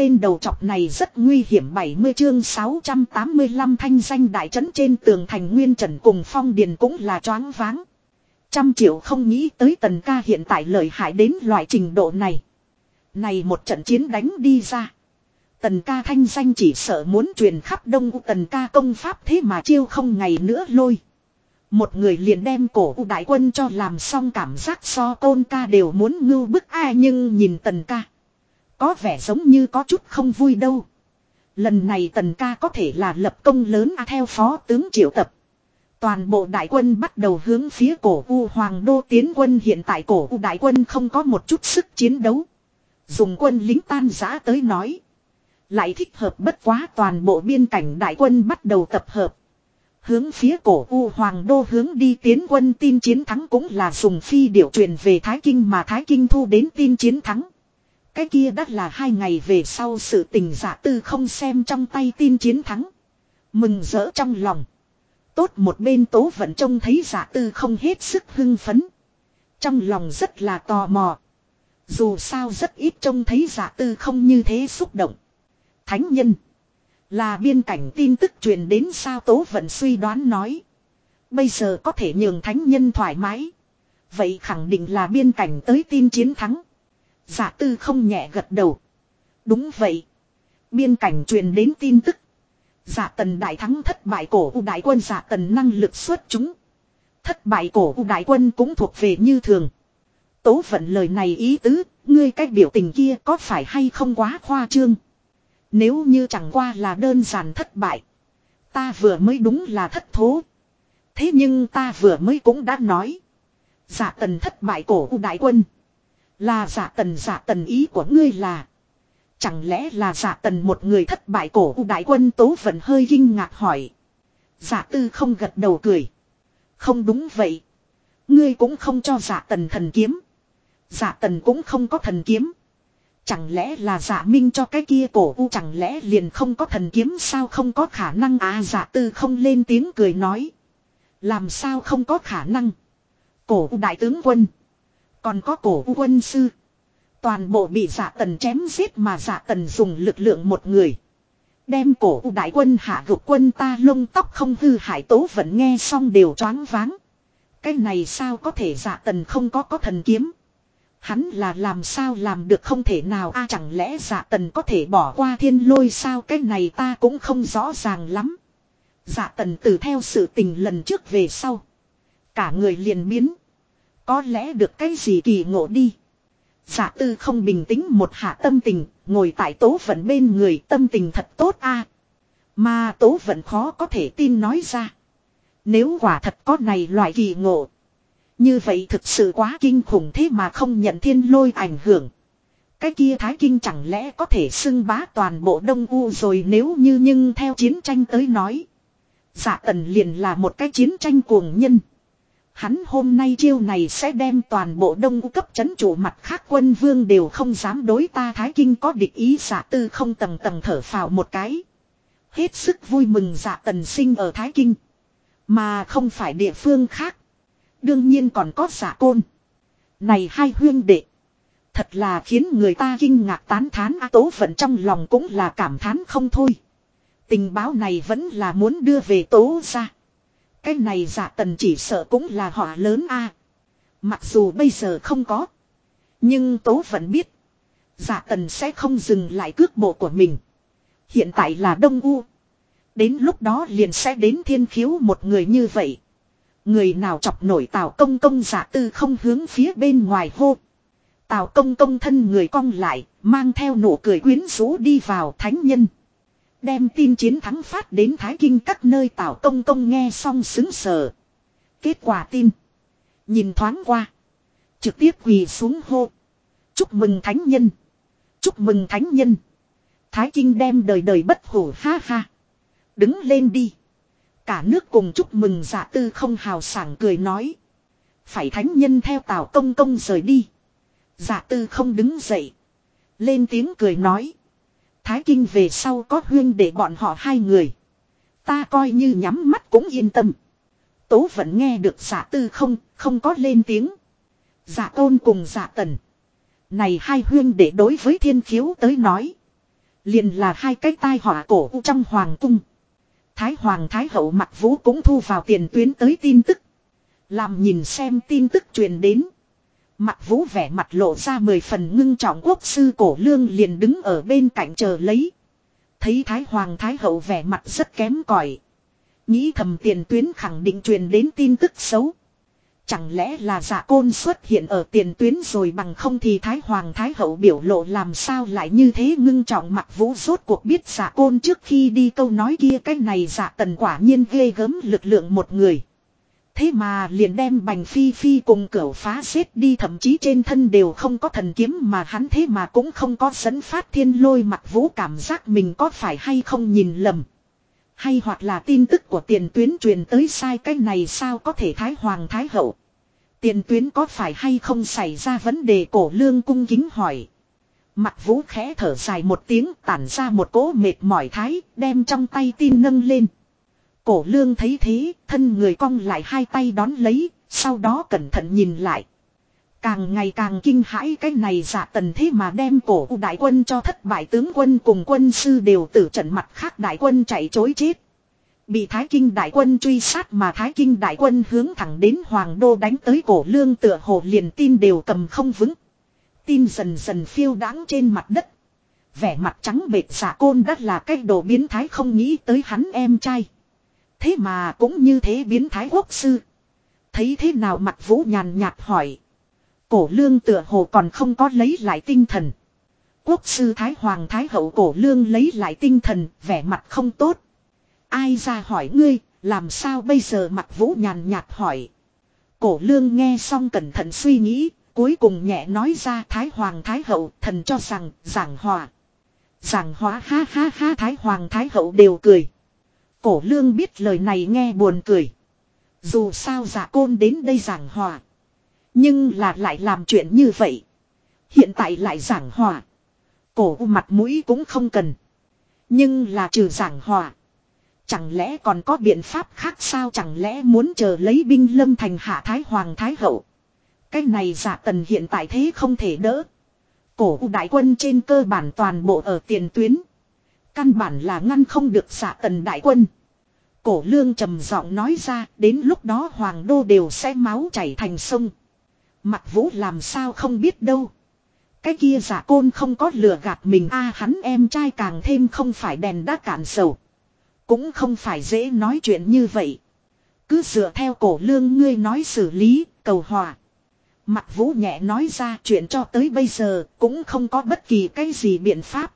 tên đầu chọc này rất nguy hiểm 70 chương 685 thanh danh đại trấn trên tường thành nguyên trần cùng phong điền cũng là choáng váng. Trăm triệu không nghĩ tới tần ca hiện tại lợi hại đến loại trình độ này. Này một trận chiến đánh đi ra. Tần ca thanh danh chỉ sợ muốn truyền khắp đông u tần ca công pháp thế mà chiêu không ngày nữa lôi. Một người liền đem cổ u đại quân cho làm xong cảm giác so tôn ca đều muốn ngưu bức ai nhưng nhìn tần ca. Có vẻ giống như có chút không vui đâu. Lần này tần ca có thể là lập công lớn à theo phó tướng triệu tập. Toàn bộ đại quân bắt đầu hướng phía cổ u hoàng đô tiến quân hiện tại cổ u đại quân không có một chút sức chiến đấu. Dùng quân lính tan giã tới nói. Lại thích hợp bất quá toàn bộ biên cảnh đại quân bắt đầu tập hợp. Hướng phía cổ U Hoàng Đô hướng đi tiến quân tin chiến thắng cũng là dùng phi điệu truyền về Thái Kinh mà Thái Kinh thu đến tin chiến thắng. Cái kia đắt là hai ngày về sau sự tình giả tư không xem trong tay tin chiến thắng. Mừng rỡ trong lòng. Tốt một bên tố vẫn trông thấy giả tư không hết sức hưng phấn. Trong lòng rất là tò mò. Dù sao rất ít trông thấy giả tư không như thế xúc động. Thánh nhân. Là biên cảnh tin tức truyền đến sao tố vận suy đoán nói. Bây giờ có thể nhường thánh nhân thoải mái. Vậy khẳng định là biên cảnh tới tin chiến thắng. Giả tư không nhẹ gật đầu. Đúng vậy. Biên cảnh truyền đến tin tức. Giả tần đại thắng thất bại cổ u đại quân giả tần năng lực xuất chúng. Thất bại cổ u đại quân cũng thuộc về như thường. Tố vận lời này ý tứ, ngươi cách biểu tình kia có phải hay không quá khoa trương. Nếu như chẳng qua là đơn giản thất bại. Ta vừa mới đúng là thất thố. Thế nhưng ta vừa mới cũng đã nói. Giả tần thất bại cổ u đại quân. Là giả tần giả tần ý của ngươi là. Chẳng lẽ là giả tần một người thất bại cổ u đại quân tố vẫn hơi kinh ngạc hỏi. Giả tư không gật đầu cười. Không đúng vậy. Ngươi cũng không cho giả tần thần kiếm. Giả tần cũng không có thần kiếm. Chẳng lẽ là giả minh cho cái kia cổ u chẳng lẽ liền không có thần kiếm sao không có khả năng à giả tư không lên tiếng cười nói. Làm sao không có khả năng. Cổ u đại tướng quân. Còn có cổ quân sư. Toàn bộ bị giả tần chém giết mà giả tần dùng lực lượng một người. Đem cổ đại quân hạ gục quân ta lông tóc không hư hại tố vẫn nghe xong đều choáng váng. Cái này sao có thể giả tần không có có thần kiếm. Hắn là làm sao làm được không thể nào a, chẳng lẽ giả tần có thể bỏ qua thiên lôi sao cái này ta cũng không rõ ràng lắm. giả tần từ theo sự tình lần trước về sau. Cả người liền biến. Có lẽ được cái gì kỳ ngộ đi. Giả tư không bình tĩnh một hạ tâm tình, ngồi tại tố vận bên người tâm tình thật tốt a Mà tố vận khó có thể tin nói ra. Nếu quả thật có này loại kỳ ngộ. Như vậy thực sự quá kinh khủng thế mà không nhận thiên lôi ảnh hưởng. Cái kia thái kinh chẳng lẽ có thể xưng bá toàn bộ đông u rồi nếu như nhưng theo chiến tranh tới nói. Giả tần liền là một cái chiến tranh cuồng nhân. Hắn hôm nay chiêu này sẽ đem toàn bộ đông u cấp chấn chủ mặt khác quân vương đều không dám đối ta thái kinh có địch ý giả tư không tầng tầng thở phào một cái. Hết sức vui mừng giả tần sinh ở thái kinh. Mà không phải địa phương khác. Đương nhiên còn có giả côn. Này hai huyên đệ. Thật là khiến người ta kinh ngạc tán thán A Tố Vận trong lòng cũng là cảm thán không thôi. Tình báo này vẫn là muốn đưa về Tố ra. Cái này giả tần chỉ sợ cũng là họa lớn A. Mặc dù bây giờ không có. Nhưng Tố vẫn biết. Giả tần sẽ không dừng lại cước bộ của mình. Hiện tại là Đông U. Đến lúc đó liền sẽ đến thiên khiếu một người như vậy. Người nào chọc nổi Tào công công giả tư không hướng phía bên ngoài hô. Tào công công thân người cong lại, mang theo nụ cười quyến rũ đi vào thánh nhân. Đem tin chiến thắng phát đến Thái Kinh các nơi Tào công công nghe xong xứng sở. Kết quả tin. Nhìn thoáng qua. Trực tiếp quỳ xuống hô. Chúc mừng thánh nhân. Chúc mừng thánh nhân. Thái Kinh đem đời đời bất hủ ha ha. Đứng lên đi. Cả nước cùng chúc mừng giả tư không hào sảng cười nói. Phải thánh nhân theo tào công công rời đi. giả tư không đứng dậy. Lên tiếng cười nói. Thái kinh về sau có huyên để bọn họ hai người. Ta coi như nhắm mắt cũng yên tâm. Tố vẫn nghe được giả tư không, không có lên tiếng. Giả tôn cùng giả tần. Này hai huyên để đối với thiên khiếu tới nói. Liền là hai cái tai họa cổ trong hoàng cung. Thái hoàng thái hậu mặt vũ cũng thu vào tiền tuyến tới tin tức. Làm nhìn xem tin tức truyền đến. Mặt vũ vẻ mặt lộ ra mười phần ngưng trọng quốc sư cổ lương liền đứng ở bên cạnh chờ lấy. Thấy thái hoàng thái hậu vẻ mặt rất kém cỏi Nghĩ thầm tiền tuyến khẳng định truyền đến tin tức xấu. Chẳng lẽ là giả côn xuất hiện ở tiền tuyến rồi bằng không thì Thái Hoàng Thái Hậu biểu lộ làm sao lại như thế ngưng trọng mặt vũ rốt cuộc biết giả côn trước khi đi câu nói kia, cái này giả tần quả nhiên ghê gớm lực lượng một người. Thế mà liền đem bành phi phi cùng cửa phá xếp đi, thậm chí trên thân đều không có thần kiếm mà hắn thế mà cũng không có dẫn phát thiên lôi mặt vũ cảm giác mình có phải hay không nhìn lầm. Hay hoặc là tin tức của tiền tuyến truyền tới sai cái này sao có thể Thái Hoàng Thái Hậu. Tiền tuyến có phải hay không xảy ra vấn đề cổ lương cung kính hỏi. Mặt vũ khẽ thở dài một tiếng, tản ra một cỗ mệt mỏi thái, đem trong tay tin nâng lên. Cổ lương thấy thế, thân người cong lại hai tay đón lấy, sau đó cẩn thận nhìn lại. Càng ngày càng kinh hãi cái này giả tần thế mà đem cổ đại quân cho thất bại tướng quân cùng quân sư đều tử trận mặt khác đại quân chạy chối chết. Bị Thái Kinh đại quân truy sát mà Thái Kinh đại quân hướng thẳng đến Hoàng Đô đánh tới cổ lương tựa hồ liền tin đều cầm không vững. Tin dần dần phiêu đáng trên mặt đất. Vẻ mặt trắng bệt giả côn đất là cái đồ biến thái không nghĩ tới hắn em trai. Thế mà cũng như thế biến thái quốc sư. Thấy thế nào mặt vũ nhàn nhạt hỏi. Cổ lương tựa hồ còn không có lấy lại tinh thần. Quốc sư Thái Hoàng Thái Hậu cổ lương lấy lại tinh thần, vẻ mặt không tốt. Ai ra hỏi ngươi, làm sao bây giờ mặt vũ nhàn nhạt hỏi. Cổ lương nghe xong cẩn thận suy nghĩ, cuối cùng nhẹ nói ra Thái Hoàng Thái Hậu thần cho rằng giảng hòa. Giảng hòa ha ha ha Thái Hoàng Thái Hậu đều cười. Cổ lương biết lời này nghe buồn cười. Dù sao giả côn đến đây giảng hòa. Nhưng là lại làm chuyện như vậy. Hiện tại lại giảng hòa. Cổ mặt mũi cũng không cần. Nhưng là trừ giảng hòa. Chẳng lẽ còn có biện pháp khác sao chẳng lẽ muốn chờ lấy binh lâm thành hạ thái hoàng thái hậu. Cái này giả tần hiện tại thế không thể đỡ. Cổ đại quân trên cơ bản toàn bộ ở tiền tuyến. Căn bản là ngăn không được xạ tần đại quân. Cổ lương trầm giọng nói ra đến lúc đó hoàng đô đều sẽ máu chảy thành sông. Mặt vũ làm sao không biết đâu. Cái kia giả côn không có lừa gạt mình a hắn em trai càng thêm không phải đèn đã cạn sầu. Cũng không phải dễ nói chuyện như vậy. Cứ dựa theo cổ lương ngươi nói xử lý, cầu hòa. Mặt vũ nhẹ nói ra chuyện cho tới bây giờ cũng không có bất kỳ cái gì biện pháp.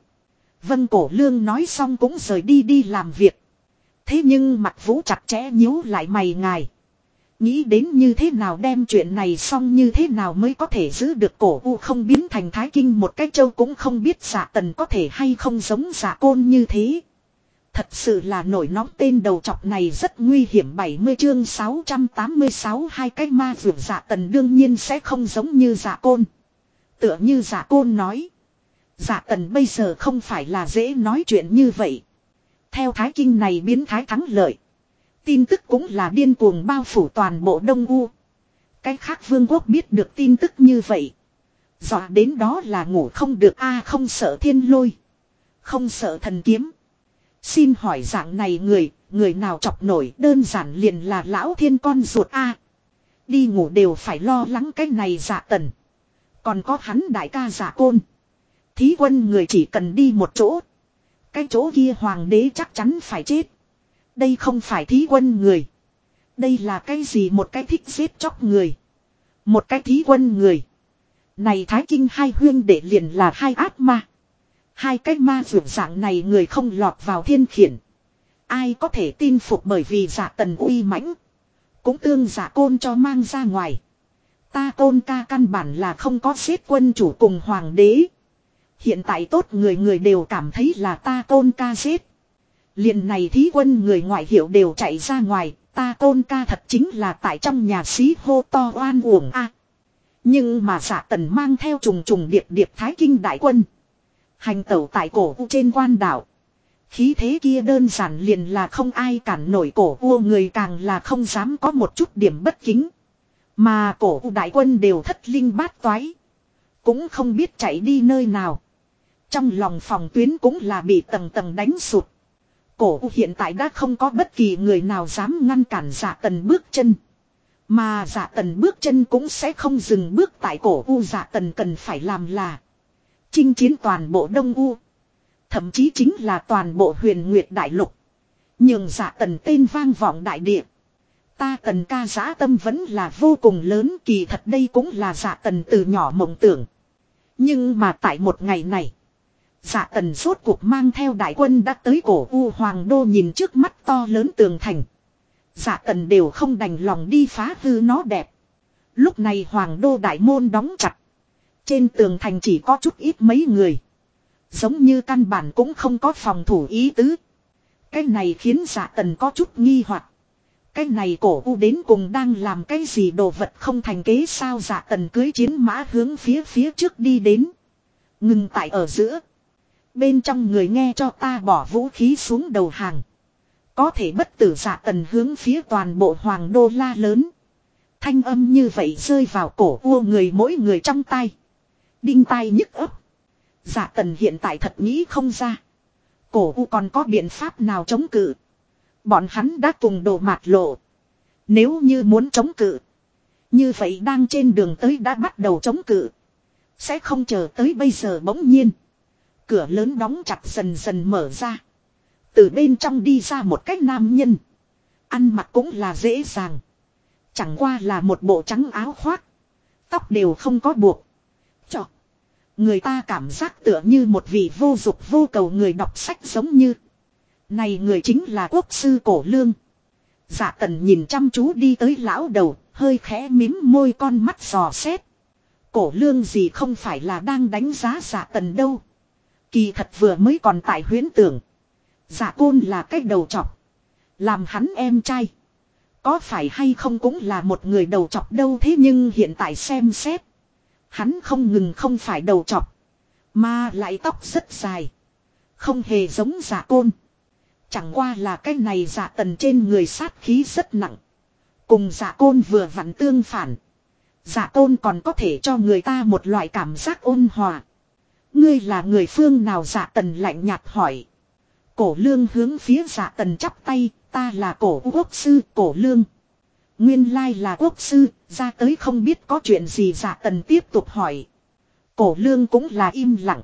Vân cổ lương nói xong cũng rời đi đi làm việc. Thế nhưng mặt vũ chặt chẽ nhíu lại mày ngài. Nghĩ đến như thế nào đem chuyện này xong như thế nào mới có thể giữ được cổ u không biến thành thái kinh một cái châu cũng không biết giả tần có thể hay không giống giả côn như thế. Thật sự là nổi nóng tên đầu chọc này rất nguy hiểm 70 chương 686 hai cái ma vượt giả tần đương nhiên sẽ không giống như giả côn. Tựa như giả côn nói. Giả tần bây giờ không phải là dễ nói chuyện như vậy. Theo thái kinh này biến thái thắng lợi. Tin tức cũng là điên cuồng bao phủ toàn bộ Đông U. Cái khác vương quốc biết được tin tức như vậy. Dọa đến đó là ngủ không được a à, không sợ thiên lôi. Không sợ thần kiếm. Xin hỏi dạng này người, người nào chọc nổi đơn giản liền là lão thiên con ruột a Đi ngủ đều phải lo lắng cái này dạ tần. Còn có hắn đại ca giả côn. Thí quân người chỉ cần đi một chỗ. Cái chỗ kia hoàng đế chắc chắn phải chết. Đây không phải thí quân người. Đây là cái gì một cái thích giết chóc người. Một cái thí quân người. Này thái kinh hai huyên để liền là hai ác ma. Hai cái ma dưỡng dạng này người không lọt vào thiên khiển. Ai có thể tin phục bởi vì giả tần uy mãnh. Cũng tương giả côn cho mang ra ngoài. Ta côn ca căn bản là không có giết quân chủ cùng hoàng đế. Hiện tại tốt người người đều cảm thấy là ta tôn ca giết. liền này thí quân người ngoại hiệu đều chạy ra ngoài. Ta tôn ca thật chính là tại trong nhà xí hô to oan uổng a. nhưng mà giả tần mang theo trùng trùng điệp điệp thái kinh đại quân. Hành tẩu tại cổ u trên quan đảo. Khí thế kia đơn giản liền là không ai cản nổi cổ u, người càng là không dám có một chút điểm bất kính. Mà cổ u đại quân đều thất linh bát toái. Cũng không biết chạy đi nơi nào. Trong lòng phòng tuyến cũng là bị tầng tầng đánh sụt. Cổ u hiện tại đã không có bất kỳ người nào dám ngăn cản giả tần bước chân. Mà giả tần bước chân cũng sẽ không dừng bước tại cổ u giả tần cần phải làm là. Chinh chiến toàn bộ Đông U. Thậm chí chính là toàn bộ huyền Nguyệt Đại Lục. Nhưng giả tần tên vang vọng đại địa. Ta tần ca giã tâm vẫn là vô cùng lớn, kỳ thật đây cũng là giả tần từ nhỏ mộng tưởng. Nhưng mà tại một ngày này. Dạ tần rốt cuộc mang theo đại quân đã tới cổ U Hoàng Đô nhìn trước mắt to lớn tường thành. dạ tần đều không đành lòng đi phá hư nó đẹp. Lúc này Hoàng Đô Đại Môn đóng chặt. Trên tường thành chỉ có chút ít mấy người. Giống như căn bản cũng không có phòng thủ ý tứ. Cái này khiến dạ tần có chút nghi hoặc. Cái này cổ u đến cùng đang làm cái gì đồ vật không thành kế sao Dạ tần cưới chiến mã hướng phía phía trước đi đến. Ngừng tại ở giữa. Bên trong người nghe cho ta bỏ vũ khí xuống đầu hàng. Có thể bất tử giả tần hướng phía toàn bộ hoàng đô la lớn. Thanh âm như vậy rơi vào cổ u người mỗi người trong tay. Đinh tai nhức ấp. Giả tần hiện tại thật nghĩ không ra. Cổ u còn có biện pháp nào chống cự. Bọn hắn đã cùng đồ mạt lộ. Nếu như muốn chống cự. Như vậy đang trên đường tới đã bắt đầu chống cự. Sẽ không chờ tới bây giờ bỗng nhiên. Cửa lớn đóng chặt dần dần mở ra. Từ bên trong đi ra một cách nam nhân. Ăn mặc cũng là dễ dàng. Chẳng qua là một bộ trắng áo khoác. Tóc đều không có buộc. chọc Người ta cảm giác tựa như một vị vô dục vô cầu người đọc sách giống như. Này người chính là quốc sư cổ lương. giả tần nhìn chăm chú đi tới lão đầu, hơi khẽ mím môi con mắt giò xét. Cổ lương gì không phải là đang đánh giá giả tần đâu. Kỳ thật vừa mới còn tại huyến tưởng. giả côn là cái đầu chọc. Làm hắn em trai. Có phải hay không cũng là một người đầu chọc đâu thế nhưng hiện tại xem xét. Hắn không ngừng không phải đầu chọc. Mà lại tóc rất dài. Không hề giống giả côn. Chẳng qua là cái này giả tần trên người sát khí rất nặng. Cùng giả côn vừa vặn tương phản. Giả côn còn có thể cho người ta một loại cảm giác ôn hòa. Ngươi là người phương nào giả tần lạnh nhạt hỏi. Cổ lương hướng phía giả tần chắp tay, ta là cổ quốc sư cổ lương. Nguyên lai là quốc sư, ra tới không biết có chuyện gì giả tần tiếp tục hỏi. Cổ lương cũng là im lặng.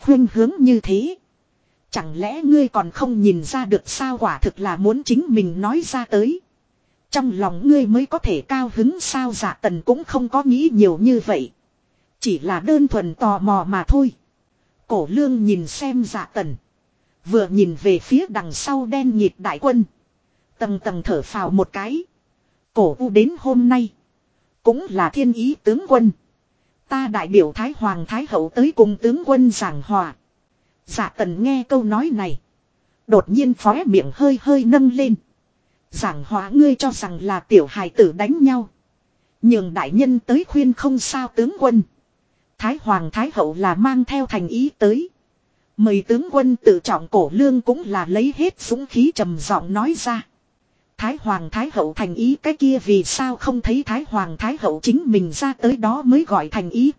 Khuyên hướng như thế. Chẳng lẽ ngươi còn không nhìn ra được sao quả thực là muốn chính mình nói ra tới. Trong lòng ngươi mới có thể cao hứng sao giả tần cũng không có nghĩ nhiều như vậy. Chỉ là đơn thuần tò mò mà thôi. Cổ lương nhìn xem giả tần. Vừa nhìn về phía đằng sau đen nhịp đại quân. Tầng tầng thở phào một cái. Cổ u đến hôm nay. Cũng là thiên ý tướng quân. Ta đại biểu Thái Hoàng Thái Hậu tới cùng tướng quân giảng hòa. Dạ tần nghe câu nói này. Đột nhiên phóe miệng hơi hơi nâng lên. Giảng hòa ngươi cho rằng là tiểu hài tử đánh nhau. nhưng đại nhân tới khuyên không sao tướng quân. Thái Hoàng Thái Hậu là mang theo thành ý tới. Mời tướng quân tự trọng cổ lương cũng là lấy hết súng khí trầm giọng nói ra. Thái Hoàng Thái Hậu thành ý cái kia vì sao không thấy Thái Hoàng Thái Hậu chính mình ra tới đó mới gọi thành ý.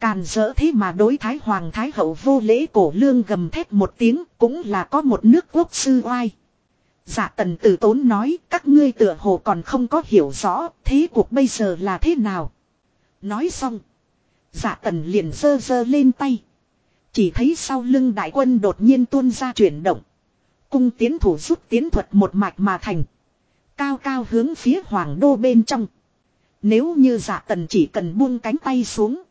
Càn dỡ thế mà đối Thái Hoàng Thái Hậu vô lễ cổ lương gầm thét một tiếng cũng là có một nước quốc sư oai. Dạ tần tử tốn nói, các ngươi tựa hồ còn không có hiểu rõ, thế cuộc bây giờ là thế nào. Nói xong. Dạ tần liền dơ dơ lên tay. Chỉ thấy sau lưng đại quân đột nhiên tuôn ra chuyển động. Cung tiến thủ rút tiến thuật một mạch mà thành. Cao cao hướng phía hoàng đô bên trong. Nếu như Dạ tần chỉ cần buông cánh tay xuống.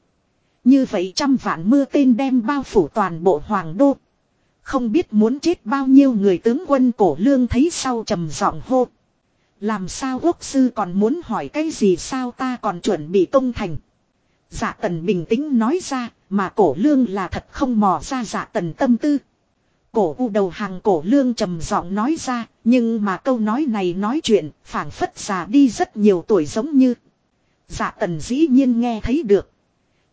Như vậy trăm vạn mưa tên đem bao phủ toàn bộ hoàng đô. Không biết muốn chết bao nhiêu người tướng quân cổ lương thấy sau trầm giọng hô. Làm sao quốc sư còn muốn hỏi cái gì sao ta còn chuẩn bị công thành. Dạ tần bình tĩnh nói ra mà cổ lương là thật không mò ra dạ tần tâm tư. Cổ u đầu hàng cổ lương trầm giọng nói ra, nhưng mà câu nói này nói chuyện, phảng phất già đi rất nhiều tuổi giống như. Dạ tần dĩ nhiên nghe thấy được.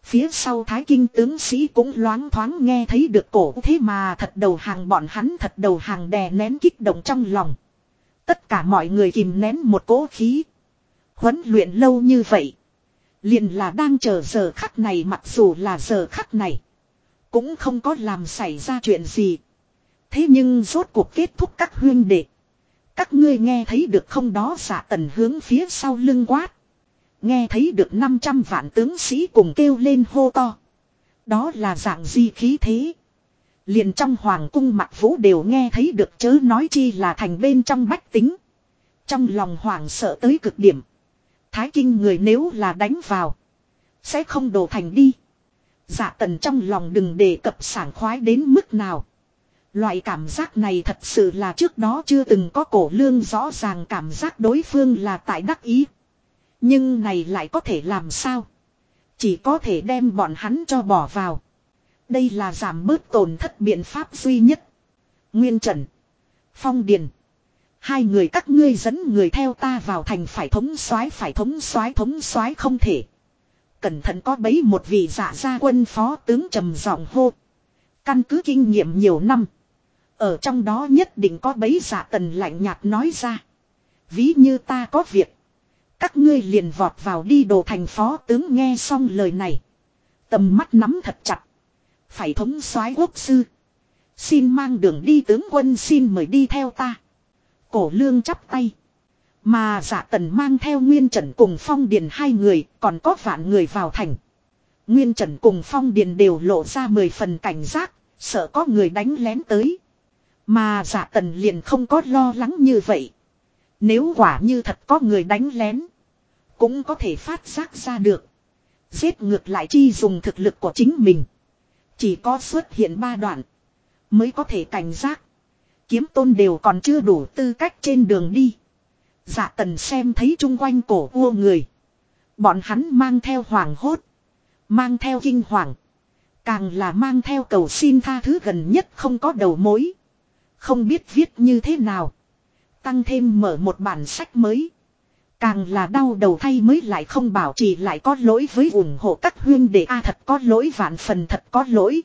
Phía sau thái kinh tướng sĩ cũng loáng thoáng nghe thấy được cổ thế mà thật đầu hàng bọn hắn thật đầu hàng đè nén kích động trong lòng. Tất cả mọi người kìm nén một cỗ khí. Huấn luyện lâu như vậy. Liền là đang chờ giờ khắc này mặc dù là giờ khắc này. Cũng không có làm xảy ra chuyện gì. Thế nhưng rốt cuộc kết thúc các huyên đệ. Các ngươi nghe thấy được không đó giả tần hướng phía sau lưng quát. Nghe thấy được 500 vạn tướng sĩ cùng kêu lên hô to. Đó là dạng di khí thế. Liền trong hoàng cung mặt vũ đều nghe thấy được chớ nói chi là thành bên trong bách tính. Trong lòng hoàng sợ tới cực điểm. Thái kinh người nếu là đánh vào. Sẽ không đổ thành đi. Dạ tần trong lòng đừng đề cập sảng khoái đến mức nào. Loại cảm giác này thật sự là trước đó chưa từng có cổ lương rõ ràng cảm giác đối phương là tại đắc ý. Nhưng này lại có thể làm sao? Chỉ có thể đem bọn hắn cho bỏ vào. Đây là giảm bớt tổn thất biện pháp duy nhất. Nguyên Trần. Phong Điền. Hai người các ngươi dẫn người theo ta vào thành phải thống soái, phải thống soái thống soái không thể. Cẩn thận có bấy một vị giả gia quân phó tướng trầm giọng hô. Căn cứ kinh nghiệm nhiều năm. Ở trong đó nhất định có bấy giả tần lạnh nhạt nói ra. Ví như ta có việc. Các ngươi liền vọt vào đi đồ thành phó tướng nghe xong lời này. Tầm mắt nắm thật chặt. Phải thống soái quốc sư. Xin mang đường đi tướng quân xin mời đi theo ta. Cổ lương chắp tay. Mà giả tần mang theo Nguyên Trần cùng Phong Điền hai người còn có vạn người vào thành. Nguyên Trần cùng Phong Điền đều lộ ra mười phần cảnh giác, sợ có người đánh lén tới. Mà giả tần liền không có lo lắng như vậy. Nếu quả như thật có người đánh lén. Cũng có thể phát giác ra được. Giết ngược lại chi dùng thực lực của chính mình. Chỉ có xuất hiện ba đoạn. Mới có thể cảnh giác. Kiếm tôn đều còn chưa đủ tư cách trên đường đi. Dạ tần xem thấy chung quanh cổ vua người. Bọn hắn mang theo hoàng hốt. Mang theo kinh hoàng. Càng là mang theo cầu xin tha thứ gần nhất không có đầu mối. Không biết viết như thế nào. Tăng thêm mở một bản sách mới. Càng là đau đầu thay mới lại không bảo trì lại có lỗi với ủng hộ các huyên để a thật có lỗi, vạn phần thật có lỗi.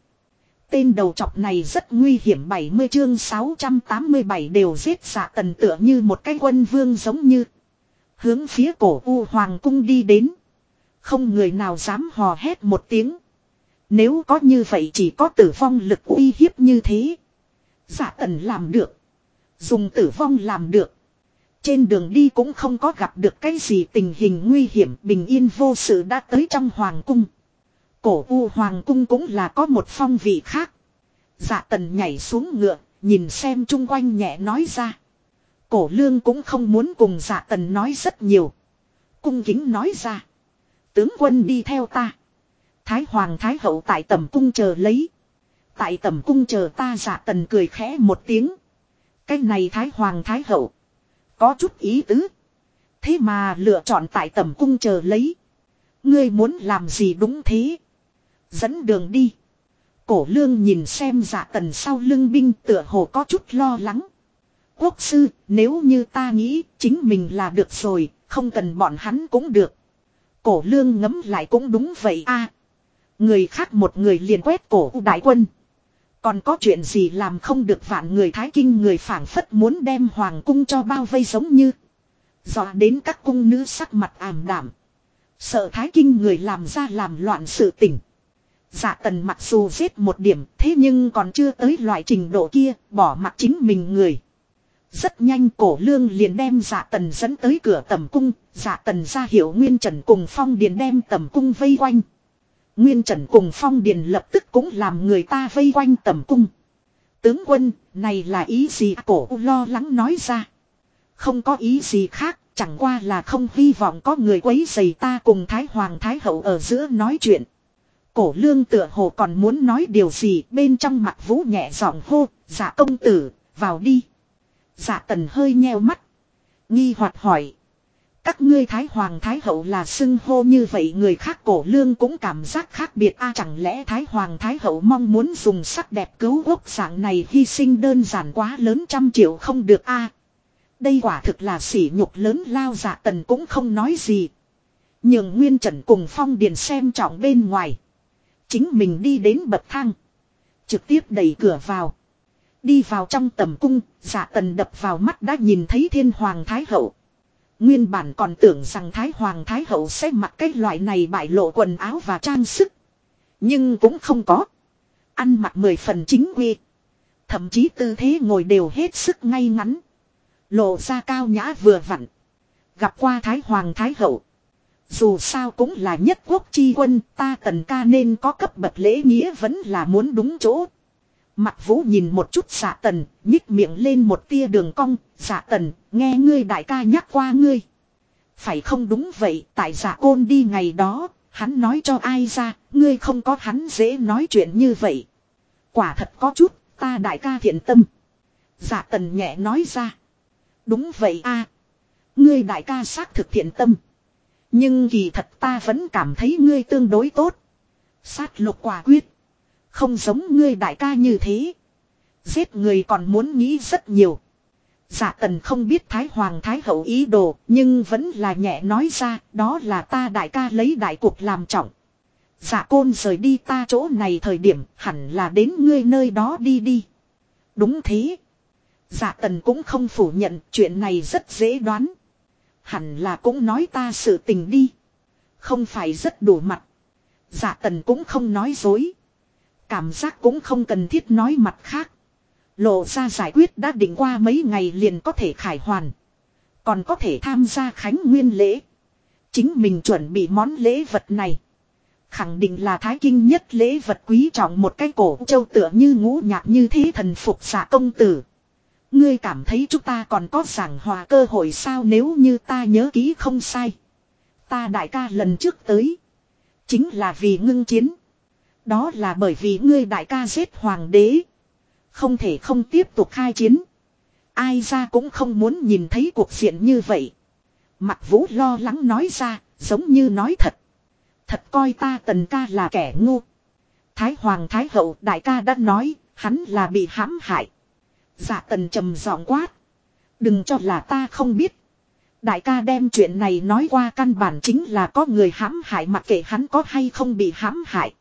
Tên đầu chọc này rất nguy hiểm 70 chương 687 đều giết giả tần tựa như một cái quân vương giống như. Hướng phía cổ U Hoàng cung đi đến. Không người nào dám hò hét một tiếng. Nếu có như vậy chỉ có tử vong lực uy hiếp như thế. Giả tần làm được. Dùng tử vong làm được. Trên đường đi cũng không có gặp được cái gì tình hình nguy hiểm, bình yên vô sự đã tới trong hoàng cung. Cổ u hoàng cung cũng là có một phong vị khác. Dạ tần nhảy xuống ngựa, nhìn xem chung quanh nhẹ nói ra. Cổ lương cũng không muốn cùng dạ tần nói rất nhiều. Cung kính nói ra. Tướng quân đi theo ta. Thái hoàng thái hậu tại tầm cung chờ lấy. Tại tầm cung chờ ta dạ tần cười khẽ một tiếng. Cái này thái hoàng thái hậu. Có chút ý tứ. Thế mà lựa chọn tại tầm cung chờ lấy. Ngươi muốn làm gì đúng thế. Dẫn đường đi. Cổ lương nhìn xem dạ tần sau lưng binh tựa hồ có chút lo lắng. Quốc sư, nếu như ta nghĩ chính mình là được rồi, không cần bọn hắn cũng được. Cổ lương ngấm lại cũng đúng vậy a Người khác một người liền quét cổ đại quân. Còn có chuyện gì làm không được vạn người thái kinh người phản phất muốn đem hoàng cung cho bao vây giống như. Dọa đến các cung nữ sắc mặt ảm đảm. Sợ thái kinh người làm ra làm loạn sự tỉnh. Dạ tần mặc dù giết một điểm thế nhưng còn chưa tới loại trình độ kia bỏ mặt chính mình người. Rất nhanh cổ lương liền đem dạ tần dẫn tới cửa tầm cung, dạ tần ra hiệu Nguyên Trần cùng Phong Điền đem tầm cung vây quanh. Nguyên Trần cùng Phong Điền lập tức cũng làm người ta vây quanh tầm cung. Tướng quân, này là ý gì cổ lo lắng nói ra. Không có ý gì khác, chẳng qua là không hy vọng có người quấy rầy ta cùng Thái Hoàng Thái Hậu ở giữa nói chuyện. Cổ lương tựa hồ còn muốn nói điều gì bên trong mặt vũ nhẹ giọng hô, dạ công tử, vào đi. Dạ tần hơi nheo mắt. Nghi hoạt hỏi. Các ngươi thái hoàng thái hậu là xưng hô như vậy người khác cổ lương cũng cảm giác khác biệt a chẳng lẽ thái hoàng thái hậu mong muốn dùng sắc đẹp cứu quốc dạng này hy sinh đơn giản quá lớn trăm triệu không được a Đây quả thực là sỉ nhục lớn lao dạ tần cũng không nói gì. Nhưng Nguyên Trần cùng Phong Điền xem trọng bên ngoài. Chính mình đi đến bậc thang. Trực tiếp đẩy cửa vào. Đi vào trong tầm cung, dạ tần đập vào mắt đã nhìn thấy thiên hoàng thái hậu. Nguyên bản còn tưởng rằng Thái Hoàng Thái Hậu sẽ mặc cái loại này bại lộ quần áo và trang sức. Nhưng cũng không có. Ăn mặc mười phần chính quy. Thậm chí tư thế ngồi đều hết sức ngay ngắn. Lộ ra cao nhã vừa vặn. Gặp qua Thái Hoàng Thái Hậu. Dù sao cũng là nhất quốc chi quân ta tần ca nên có cấp bậc lễ nghĩa vẫn là muốn đúng chỗ. Mặt vũ nhìn một chút giả tần, nhích miệng lên một tia đường cong, giả tần, nghe ngươi đại ca nhắc qua ngươi. Phải không đúng vậy, tại giả côn đi ngày đó, hắn nói cho ai ra, ngươi không có hắn dễ nói chuyện như vậy. Quả thật có chút, ta đại ca thiện tâm. Giả tần nhẹ nói ra. Đúng vậy a Ngươi đại ca xác thực thiện tâm. Nhưng kỳ thật ta vẫn cảm thấy ngươi tương đối tốt. Sát lục quả quyết. Không giống ngươi đại ca như thế. Giết người còn muốn nghĩ rất nhiều. Giả tần không biết Thái Hoàng Thái Hậu ý đồ, nhưng vẫn là nhẹ nói ra, đó là ta đại ca lấy đại cục làm trọng. Giả côn rời đi ta chỗ này thời điểm, hẳn là đến ngươi nơi đó đi đi. Đúng thế. Giả tần cũng không phủ nhận chuyện này rất dễ đoán. Hẳn là cũng nói ta sự tình đi. Không phải rất đủ mặt. Giả tần cũng không nói dối. Cảm giác cũng không cần thiết nói mặt khác. Lộ ra giải quyết đã định qua mấy ngày liền có thể khải hoàn. Còn có thể tham gia khánh nguyên lễ. Chính mình chuẩn bị món lễ vật này. Khẳng định là thái kinh nhất lễ vật quý trọng một cái cổ châu tựa như ngũ nhạc như thế thần phục xạ công tử. Ngươi cảm thấy chúng ta còn có giảng hòa cơ hội sao nếu như ta nhớ ký không sai. Ta đại ca lần trước tới. Chính là vì ngưng chiến. Đó là bởi vì ngươi đại ca giết hoàng đế. Không thể không tiếp tục khai chiến. Ai ra cũng không muốn nhìn thấy cuộc diện như vậy. Mặt vũ lo lắng nói ra, giống như nói thật. Thật coi ta tần ca là kẻ ngu. Thái hoàng thái hậu đại ca đã nói, hắn là bị hãm hại. Dạ tần trầm giọng quát. Đừng cho là ta không biết. Đại ca đem chuyện này nói qua căn bản chính là có người hãm hại mặc kệ hắn có hay không bị hãm hại.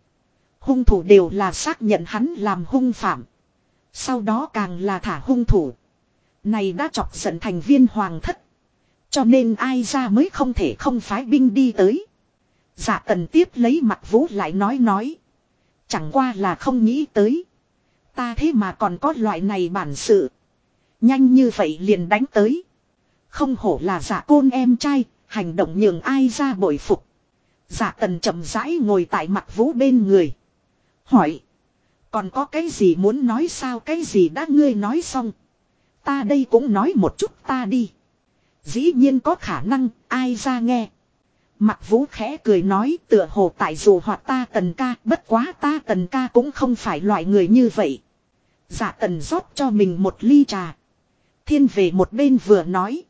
Hung thủ đều là xác nhận hắn làm hung phạm. Sau đó càng là thả hung thủ. Này đã chọc giận thành viên hoàng thất. Cho nên ai ra mới không thể không phái binh đi tới. Dạ tần tiếp lấy mặt vũ lại nói nói. Chẳng qua là không nghĩ tới. Ta thế mà còn có loại này bản sự. Nhanh như vậy liền đánh tới. Không hổ là giả côn em trai, hành động nhường ai ra bội phục. Giả tần chậm rãi ngồi tại mặt vũ bên người. Hỏi. Còn có cái gì muốn nói sao cái gì đã ngươi nói xong. Ta đây cũng nói một chút ta đi. Dĩ nhiên có khả năng ai ra nghe. Mặt vũ khẽ cười nói tựa hồ tại dù hoặc ta tần ca bất quá ta tần ca cũng không phải loại người như vậy. Giả tần rót cho mình một ly trà. Thiên về một bên vừa nói.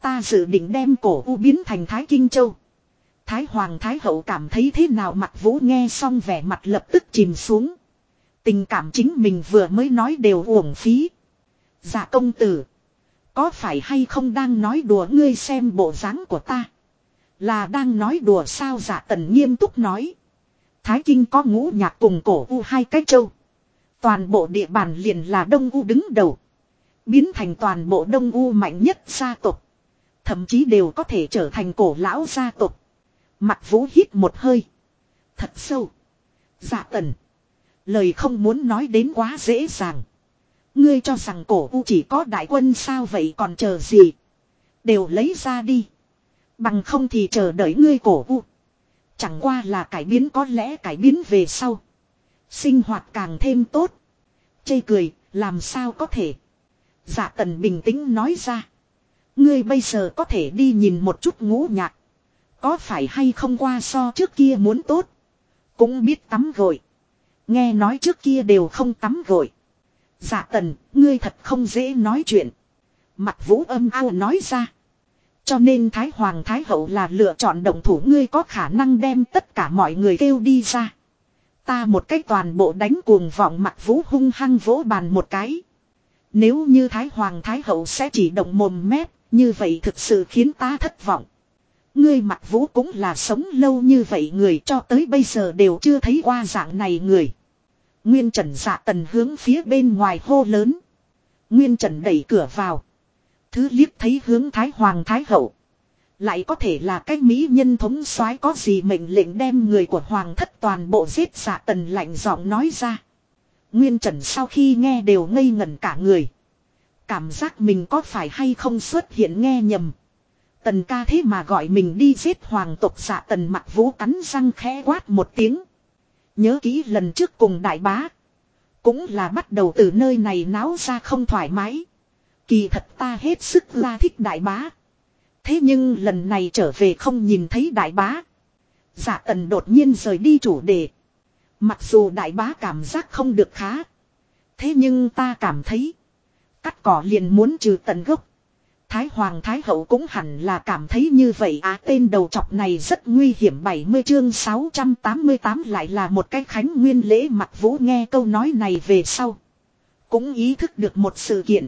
Ta dự định đem cổ u biến thành Thái Kinh Châu. Thái Hoàng, Thái Hậu cảm thấy thế nào mặt vũ nghe xong vẻ mặt lập tức chìm xuống. Tình cảm chính mình vừa mới nói đều uổng phí. Dạ công tử. Có phải hay không đang nói đùa ngươi xem bộ dáng của ta. Là đang nói đùa sao dạ tần nghiêm túc nói. Thái Kinh có ngũ nhạc cùng cổ u hai cái châu. Toàn bộ địa bàn liền là Đông U đứng đầu. Biến thành toàn bộ Đông U mạnh nhất gia tộc. Thậm chí đều có thể trở thành cổ lão gia tộc. Mặt vũ hít một hơi. Thật sâu. Dạ tần. Lời không muốn nói đến quá dễ dàng. Ngươi cho rằng cổ u chỉ có đại quân sao vậy còn chờ gì. Đều lấy ra đi. Bằng không thì chờ đợi ngươi cổ u. Chẳng qua là cải biến có lẽ cải biến về sau. Sinh hoạt càng thêm tốt. Chê cười, làm sao có thể. Dạ tần bình tĩnh nói ra. Ngươi bây giờ có thể đi nhìn một chút ngũ nhạc. Có phải hay không qua so trước kia muốn tốt. Cũng biết tắm gội. Nghe nói trước kia đều không tắm gội. Dạ tần, ngươi thật không dễ nói chuyện. Mặt vũ âm ao nói ra. Cho nên Thái Hoàng Thái Hậu là lựa chọn động thủ ngươi có khả năng đem tất cả mọi người kêu đi ra. Ta một cách toàn bộ đánh cuồng vọng mặt vũ hung hăng vỗ bàn một cái. Nếu như Thái Hoàng Thái Hậu sẽ chỉ động mồm mép, như vậy thực sự khiến ta thất vọng. Ngươi mặt vũ cũng là sống lâu như vậy người cho tới bây giờ đều chưa thấy qua dạng này người. Nguyên Trần dạ tần hướng phía bên ngoài hô lớn. Nguyên Trần đẩy cửa vào. Thứ liếc thấy hướng Thái Hoàng Thái Hậu. Lại có thể là cách Mỹ nhân thống soái có gì mệnh lệnh đem người của Hoàng thất toàn bộ giết xạ tần lạnh giọng nói ra. Nguyên Trần sau khi nghe đều ngây ngẩn cả người. Cảm giác mình có phải hay không xuất hiện nghe nhầm. Tần ca thế mà gọi mình đi giết hoàng tộc xạ tần mặt vũ cắn răng khẽ quát một tiếng. Nhớ kỹ lần trước cùng đại bá. Cũng là bắt đầu từ nơi này náo ra không thoải mái. Kỳ thật ta hết sức la thích đại bá. Thế nhưng lần này trở về không nhìn thấy đại bá. giả tần đột nhiên rời đi chủ đề. Mặc dù đại bá cảm giác không được khá. Thế nhưng ta cảm thấy. Cắt cỏ liền muốn trừ tận gốc. Thái Hoàng Thái Hậu cũng hẳn là cảm thấy như vậy á, tên đầu chọc này rất nguy hiểm 70 chương 688 lại là một cái khánh nguyên lễ mặt vũ nghe câu nói này về sau. Cũng ý thức được một sự kiện.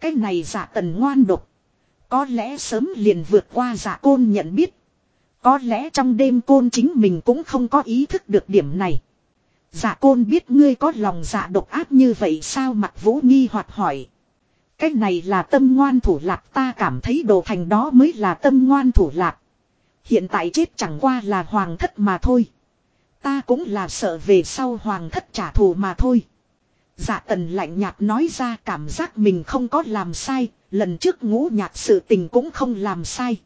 Cái này giả tần ngoan độc. Có lẽ sớm liền vượt qua giả côn nhận biết. Có lẽ trong đêm côn chính mình cũng không có ý thức được điểm này. Giả côn biết ngươi có lòng giả độc ác như vậy sao mặt vũ nghi hoặc hỏi. Cái này là tâm ngoan thủ lạc ta cảm thấy đồ thành đó mới là tâm ngoan thủ lạc. Hiện tại chết chẳng qua là hoàng thất mà thôi. Ta cũng là sợ về sau hoàng thất trả thù mà thôi. Dạ tần lạnh nhạt nói ra cảm giác mình không có làm sai, lần trước ngũ nhạc sự tình cũng không làm sai.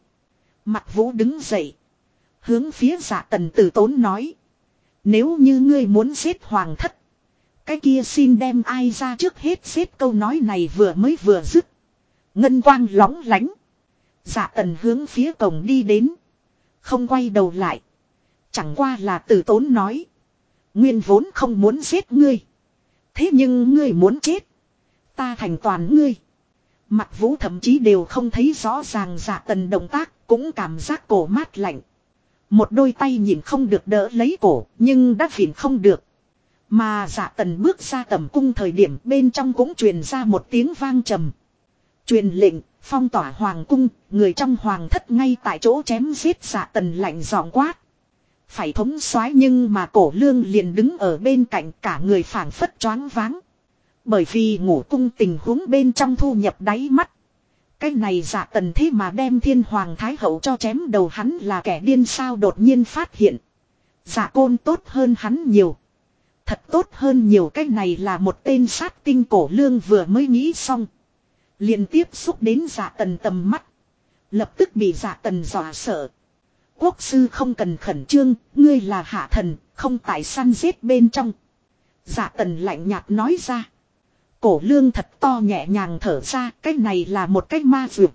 Mặt vũ đứng dậy. Hướng phía giả tần tử tốn nói. Nếu như ngươi muốn giết hoàng thất. Cái kia xin đem ai ra trước hết xếp câu nói này vừa mới vừa dứt. Ngân quang lóng lánh. giả tần hướng phía cổng đi đến. Không quay đầu lại. Chẳng qua là tử tốn nói. Nguyên vốn không muốn giết ngươi. Thế nhưng ngươi muốn chết. Ta thành toàn ngươi. Mặt vũ thậm chí đều không thấy rõ ràng dạ tần động tác. Cũng cảm giác cổ mát lạnh. Một đôi tay nhìn không được đỡ lấy cổ. Nhưng đã phiền không được. Mà dạ tần bước ra tầm cung thời điểm bên trong cũng truyền ra một tiếng vang trầm. Truyền lệnh, phong tỏa hoàng cung, người trong hoàng thất ngay tại chỗ chém giết dạ tần lạnh giọng quát. Phải thống soái nhưng mà cổ lương liền đứng ở bên cạnh cả người phảng phất choáng váng. Bởi vì ngủ cung tình huống bên trong thu nhập đáy mắt. Cái này giả tần thế mà đem thiên hoàng thái hậu cho chém đầu hắn là kẻ điên sao đột nhiên phát hiện. giả côn tốt hơn hắn nhiều. Thật tốt hơn nhiều cái này là một tên sát tinh cổ lương vừa mới nghĩ xong. liền tiếp xúc đến giả tần tầm mắt. Lập tức bị giả tần dọa sợ. Quốc sư không cần khẩn trương, ngươi là hạ thần, không tại săn giết bên trong. giả tần lạnh nhạt nói ra. Cổ lương thật to nhẹ nhàng thở ra, cái này là một cái ma vượt.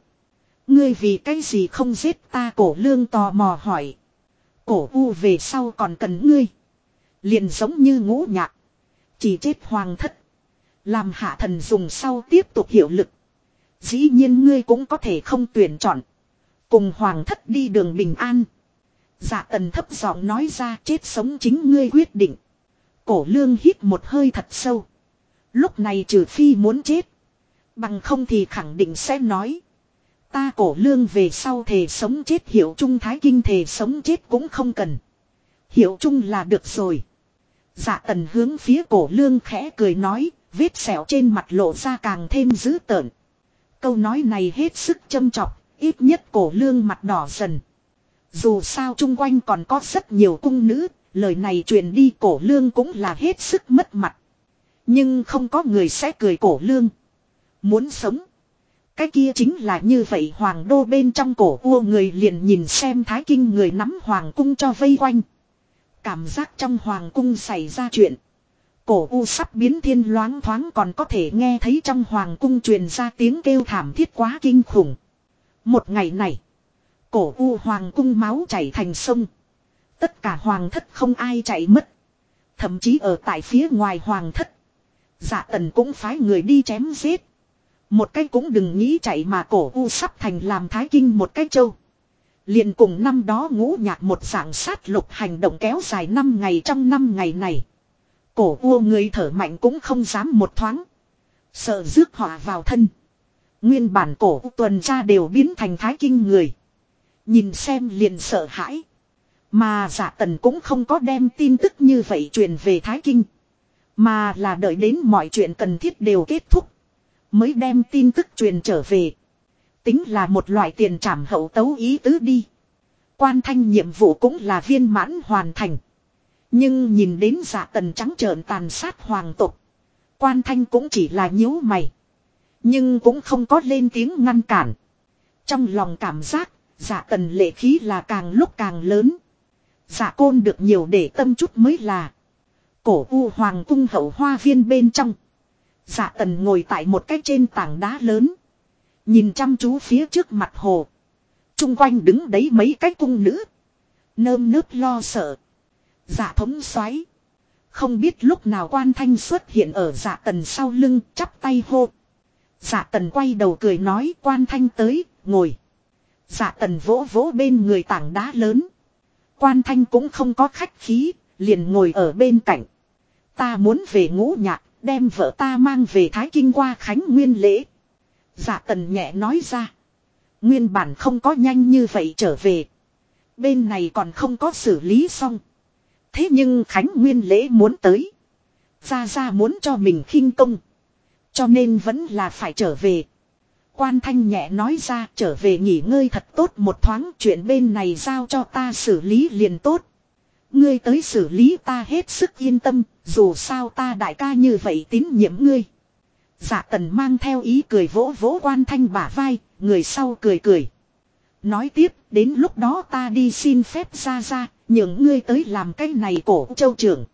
Ngươi vì cái gì không giết ta cổ lương tò mò hỏi. Cổ u về sau còn cần ngươi. Liền giống như ngũ nhạc. Chỉ chết hoàng thất. Làm hạ thần dùng sau tiếp tục hiệu lực. Dĩ nhiên ngươi cũng có thể không tuyển chọn. Cùng hoàng thất đi đường bình an. Dạ tần thấp giọng nói ra chết sống chính ngươi quyết định. Cổ lương hít một hơi thật sâu. Lúc này trừ phi muốn chết. Bằng không thì khẳng định sẽ nói. Ta cổ lương về sau thề sống chết hiểu trung thái kinh thề sống chết cũng không cần. Hiểu trung là được rồi. Dạ tần hướng phía cổ lương khẽ cười nói, vết sẹo trên mặt lộ ra càng thêm dữ tợn. Câu nói này hết sức châm chọc, ít nhất cổ lương mặt đỏ dần. Dù sao chung quanh còn có rất nhiều cung nữ, lời này truyền đi cổ lương cũng là hết sức mất mặt. Nhưng không có người sẽ cười cổ lương. Muốn sống. Cái kia chính là như vậy hoàng đô bên trong cổ vua người liền nhìn xem thái kinh người nắm hoàng cung cho vây quanh. Cảm giác trong hoàng cung xảy ra chuyện. Cổ u sắp biến thiên loáng thoáng còn có thể nghe thấy trong hoàng cung truyền ra tiếng kêu thảm thiết quá kinh khủng. Một ngày này, cổ u hoàng cung máu chảy thành sông. Tất cả hoàng thất không ai chạy mất. Thậm chí ở tại phía ngoài hoàng thất. Dạ tần cũng phái người đi chém giết. Một cái cũng đừng nghĩ chạy mà cổ u sắp thành làm thái kinh một cái châu liền cùng năm đó ngũ nhạc một dạng sát lục hành động kéo dài 5 ngày trong 5 ngày này. Cổ u người thở mạnh cũng không dám một thoáng. Sợ rước họa vào thân. Nguyên bản cổ tuần tra đều biến thành thái kinh người. Nhìn xem liền sợ hãi. Mà giả tần cũng không có đem tin tức như vậy truyền về thái kinh. Mà là đợi đến mọi chuyện cần thiết đều kết thúc. Mới đem tin tức truyền trở về. Tính là một loại tiền trảm hậu tấu ý tứ đi. Quan thanh nhiệm vụ cũng là viên mãn hoàn thành. Nhưng nhìn đến giả tần trắng trợn tàn sát hoàng tục. Quan thanh cũng chỉ là nhíu mày. Nhưng cũng không có lên tiếng ngăn cản. Trong lòng cảm giác, giả tần lệ khí là càng lúc càng lớn. Giả côn được nhiều để tâm chút mới là. Cổ u hoàng cung hậu hoa viên bên trong. Dạ tần ngồi tại một cái trên tảng đá lớn. Nhìn chăm chú phía trước mặt hồ. Trung quanh đứng đấy mấy cái cung nữ. Nơm nớp lo sợ. Dạ thống xoáy. Không biết lúc nào quan thanh xuất hiện ở dạ tần sau lưng chắp tay hô. Dạ tần quay đầu cười nói quan thanh tới, ngồi. Dạ tần vỗ vỗ bên người tảng đá lớn. Quan thanh cũng không có khách khí, liền ngồi ở bên cạnh. Ta muốn về ngũ nhạc, đem vợ ta mang về Thái Kinh qua Khánh Nguyên lễ. Dạ tần nhẹ nói ra. Nguyên bản không có nhanh như vậy trở về. Bên này còn không có xử lý xong. Thế nhưng Khánh Nguyên lễ muốn tới. gia gia muốn cho mình khinh công. Cho nên vẫn là phải trở về. Quan thanh nhẹ nói ra trở về nghỉ ngơi thật tốt một thoáng chuyện bên này giao cho ta xử lý liền tốt. Ngươi tới xử lý ta hết sức yên tâm, dù sao ta đại ca như vậy tín nhiệm ngươi. Dạ tần mang theo ý cười vỗ vỗ quan thanh bả vai, người sau cười cười. Nói tiếp, đến lúc đó ta đi xin phép ra ra, những ngươi tới làm cái này cổ châu trưởng.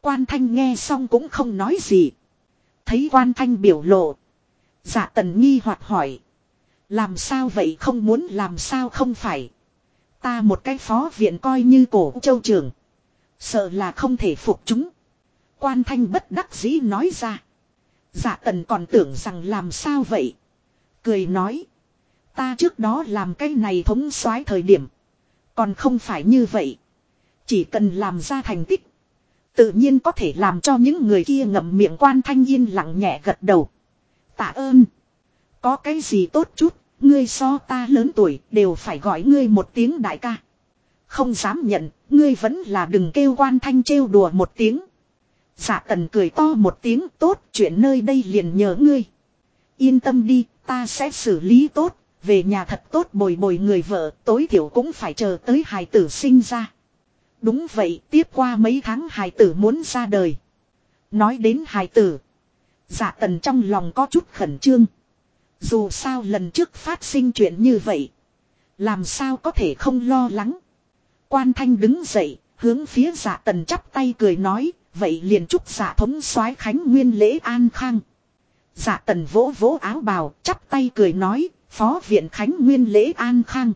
Quan thanh nghe xong cũng không nói gì. Thấy quan thanh biểu lộ. Dạ tần nghi hoặc hỏi. Làm sao vậy không muốn làm sao không phải. Ta một cái phó viện coi như cổ châu trưởng. Sợ là không thể phục chúng. Quan thanh bất đắc dĩ nói ra. Dạ tần còn tưởng rằng làm sao vậy. Cười nói. Ta trước đó làm cái này thống soái thời điểm. Còn không phải như vậy. Chỉ cần làm ra thành tích. Tự nhiên có thể làm cho những người kia ngậm miệng quan thanh yên lặng nhẹ gật đầu. Tạ ơn. Có cái gì tốt chút, ngươi so ta lớn tuổi đều phải gọi ngươi một tiếng đại ca. Không dám nhận, ngươi vẫn là đừng kêu quan thanh trêu đùa một tiếng. Dạ tần cười to một tiếng tốt chuyện nơi đây liền nhớ ngươi. Yên tâm đi, ta sẽ xử lý tốt, về nhà thật tốt bồi bồi người vợ, tối thiểu cũng phải chờ tới hài tử sinh ra. Đúng vậy, tiếp qua mấy tháng hài tử muốn ra đời. Nói đến hài tử. Dạ tần trong lòng có chút khẩn trương. Dù sao lần trước phát sinh chuyện như vậy. Làm sao có thể không lo lắng. Quan thanh đứng dậy, hướng phía giả tần chắp tay cười nói, vậy liền chúc giả thống soái khánh nguyên lễ an khang. giả tần vỗ vỗ áo bào, chắp tay cười nói, phó viện khánh nguyên lễ an khang.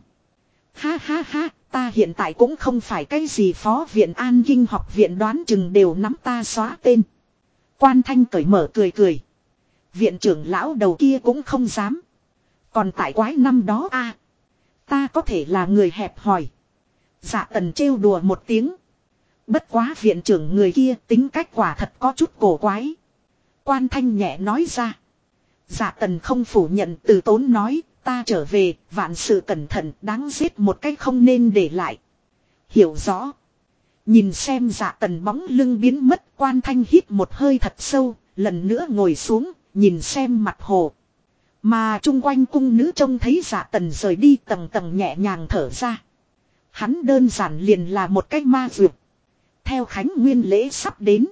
Ha ha ha, ta hiện tại cũng không phải cái gì phó viện an kinh học viện đoán chừng đều nắm ta xóa tên. Quan thanh cởi mở cười cười. Viện trưởng lão đầu kia cũng không dám. Còn tại quái năm đó a Ta có thể là người hẹp hòi. Dạ tần trêu đùa một tiếng. Bất quá viện trưởng người kia tính cách quả thật có chút cổ quái. Quan thanh nhẹ nói ra. Dạ tần không phủ nhận từ tốn nói, ta trở về, vạn sự cẩn thận, đáng giết một cách không nên để lại. Hiểu rõ. Nhìn xem dạ tần bóng lưng biến mất, quan thanh hít một hơi thật sâu, lần nữa ngồi xuống, nhìn xem mặt hồ. Mà chung quanh cung nữ trông thấy giả tần rời đi tầng tầng nhẹ nhàng thở ra. Hắn đơn giản liền là một cách ma dược. Theo Khánh Nguyên lễ sắp đến.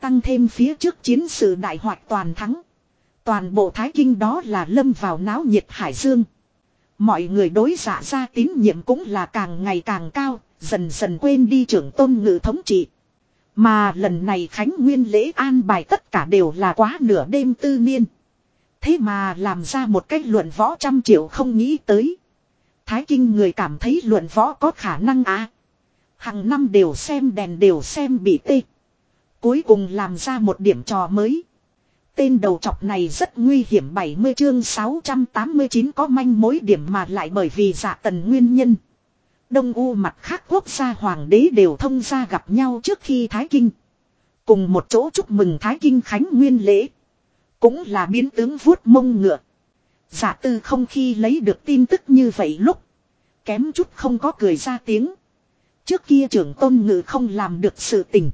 Tăng thêm phía trước chiến sự đại hoạt toàn thắng. Toàn bộ Thái Kinh đó là lâm vào náo nhiệt hải dương. Mọi người đối dạ giả ra tín nhiệm cũng là càng ngày càng cao, dần dần quên đi trưởng tôn ngự thống trị. Mà lần này Khánh Nguyên lễ an bài tất cả đều là quá nửa đêm tư niên. Thế mà làm ra một cách luận võ trăm triệu không nghĩ tới. Thái Kinh người cảm thấy luận võ có khả năng á. À. Hằng năm đều xem đèn đều xem bị tê. Cuối cùng làm ra một điểm trò mới. Tên đầu trọc này rất nguy hiểm 70 chương 689 có manh mối điểm mà lại bởi vì giả tần nguyên nhân. Đông U mặt khác quốc gia hoàng đế đều thông ra gặp nhau trước khi Thái Kinh. Cùng một chỗ chúc mừng Thái Kinh Khánh Nguyên lễ. Cũng là biến tướng vuốt mông ngựa. Giả tư không khi lấy được tin tức như vậy lúc. Kém chút không có cười ra tiếng. Trước kia trưởng tôn ngự không làm được sự tình.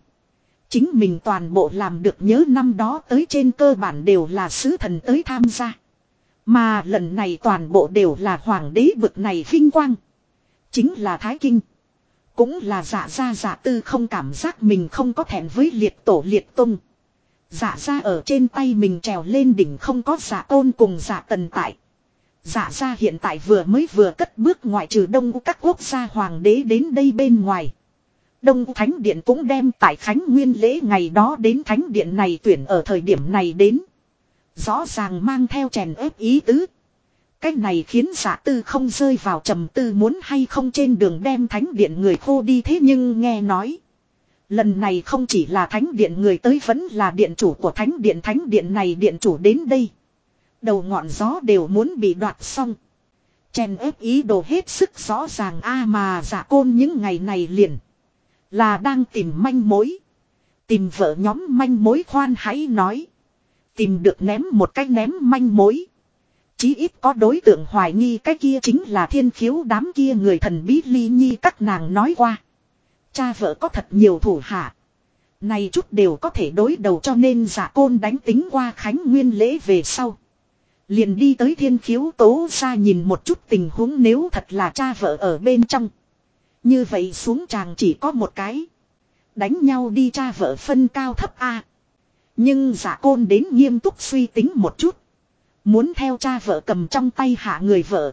Chính mình toàn bộ làm được nhớ năm đó tới trên cơ bản đều là sứ thần tới tham gia. Mà lần này toàn bộ đều là hoàng đế bực này vinh quang. Chính là Thái Kinh. Cũng là giả gia giả tư không cảm giác mình không có thẹn với liệt tổ liệt tung. giả ra ở trên tay mình trèo lên đỉnh không có giả ôn cùng giả tần tại. giả ra hiện tại vừa mới vừa cất bước ngoại trừ đông các quốc gia hoàng đế đến đây bên ngoài. Đông Thánh Điện cũng đem tại Khánh Nguyên lễ ngày đó đến Thánh Điện này tuyển ở thời điểm này đến. Rõ ràng mang theo chèn ép ý tứ. Cách này khiến giả tư không rơi vào trầm tư muốn hay không trên đường đem Thánh Điện người khô đi thế nhưng nghe nói. Lần này không chỉ là Thánh Điện người tới vẫn là điện chủ của Thánh Điện Thánh Điện này điện chủ đến đây. Đầu ngọn gió đều muốn bị đoạt xong. Chèn ép ý đồ hết sức rõ ràng a mà giả côn những ngày này liền. Là đang tìm manh mối. Tìm vợ nhóm manh mối khoan hãy nói. Tìm được ném một cái ném manh mối. Chí ít có đối tượng hoài nghi cái kia chính là thiên khiếu đám kia người thần bí ly nhi các nàng nói qua. Cha vợ có thật nhiều thủ hạ. Này chút đều có thể đối đầu cho nên giả côn đánh tính qua khánh nguyên lễ về sau. Liền đi tới thiên khiếu tố ra nhìn một chút tình huống nếu thật là cha vợ ở bên trong. Như vậy xuống chàng chỉ có một cái. Đánh nhau đi cha vợ phân cao thấp A. Nhưng giả côn đến nghiêm túc suy tính một chút. Muốn theo cha vợ cầm trong tay hạ người vợ.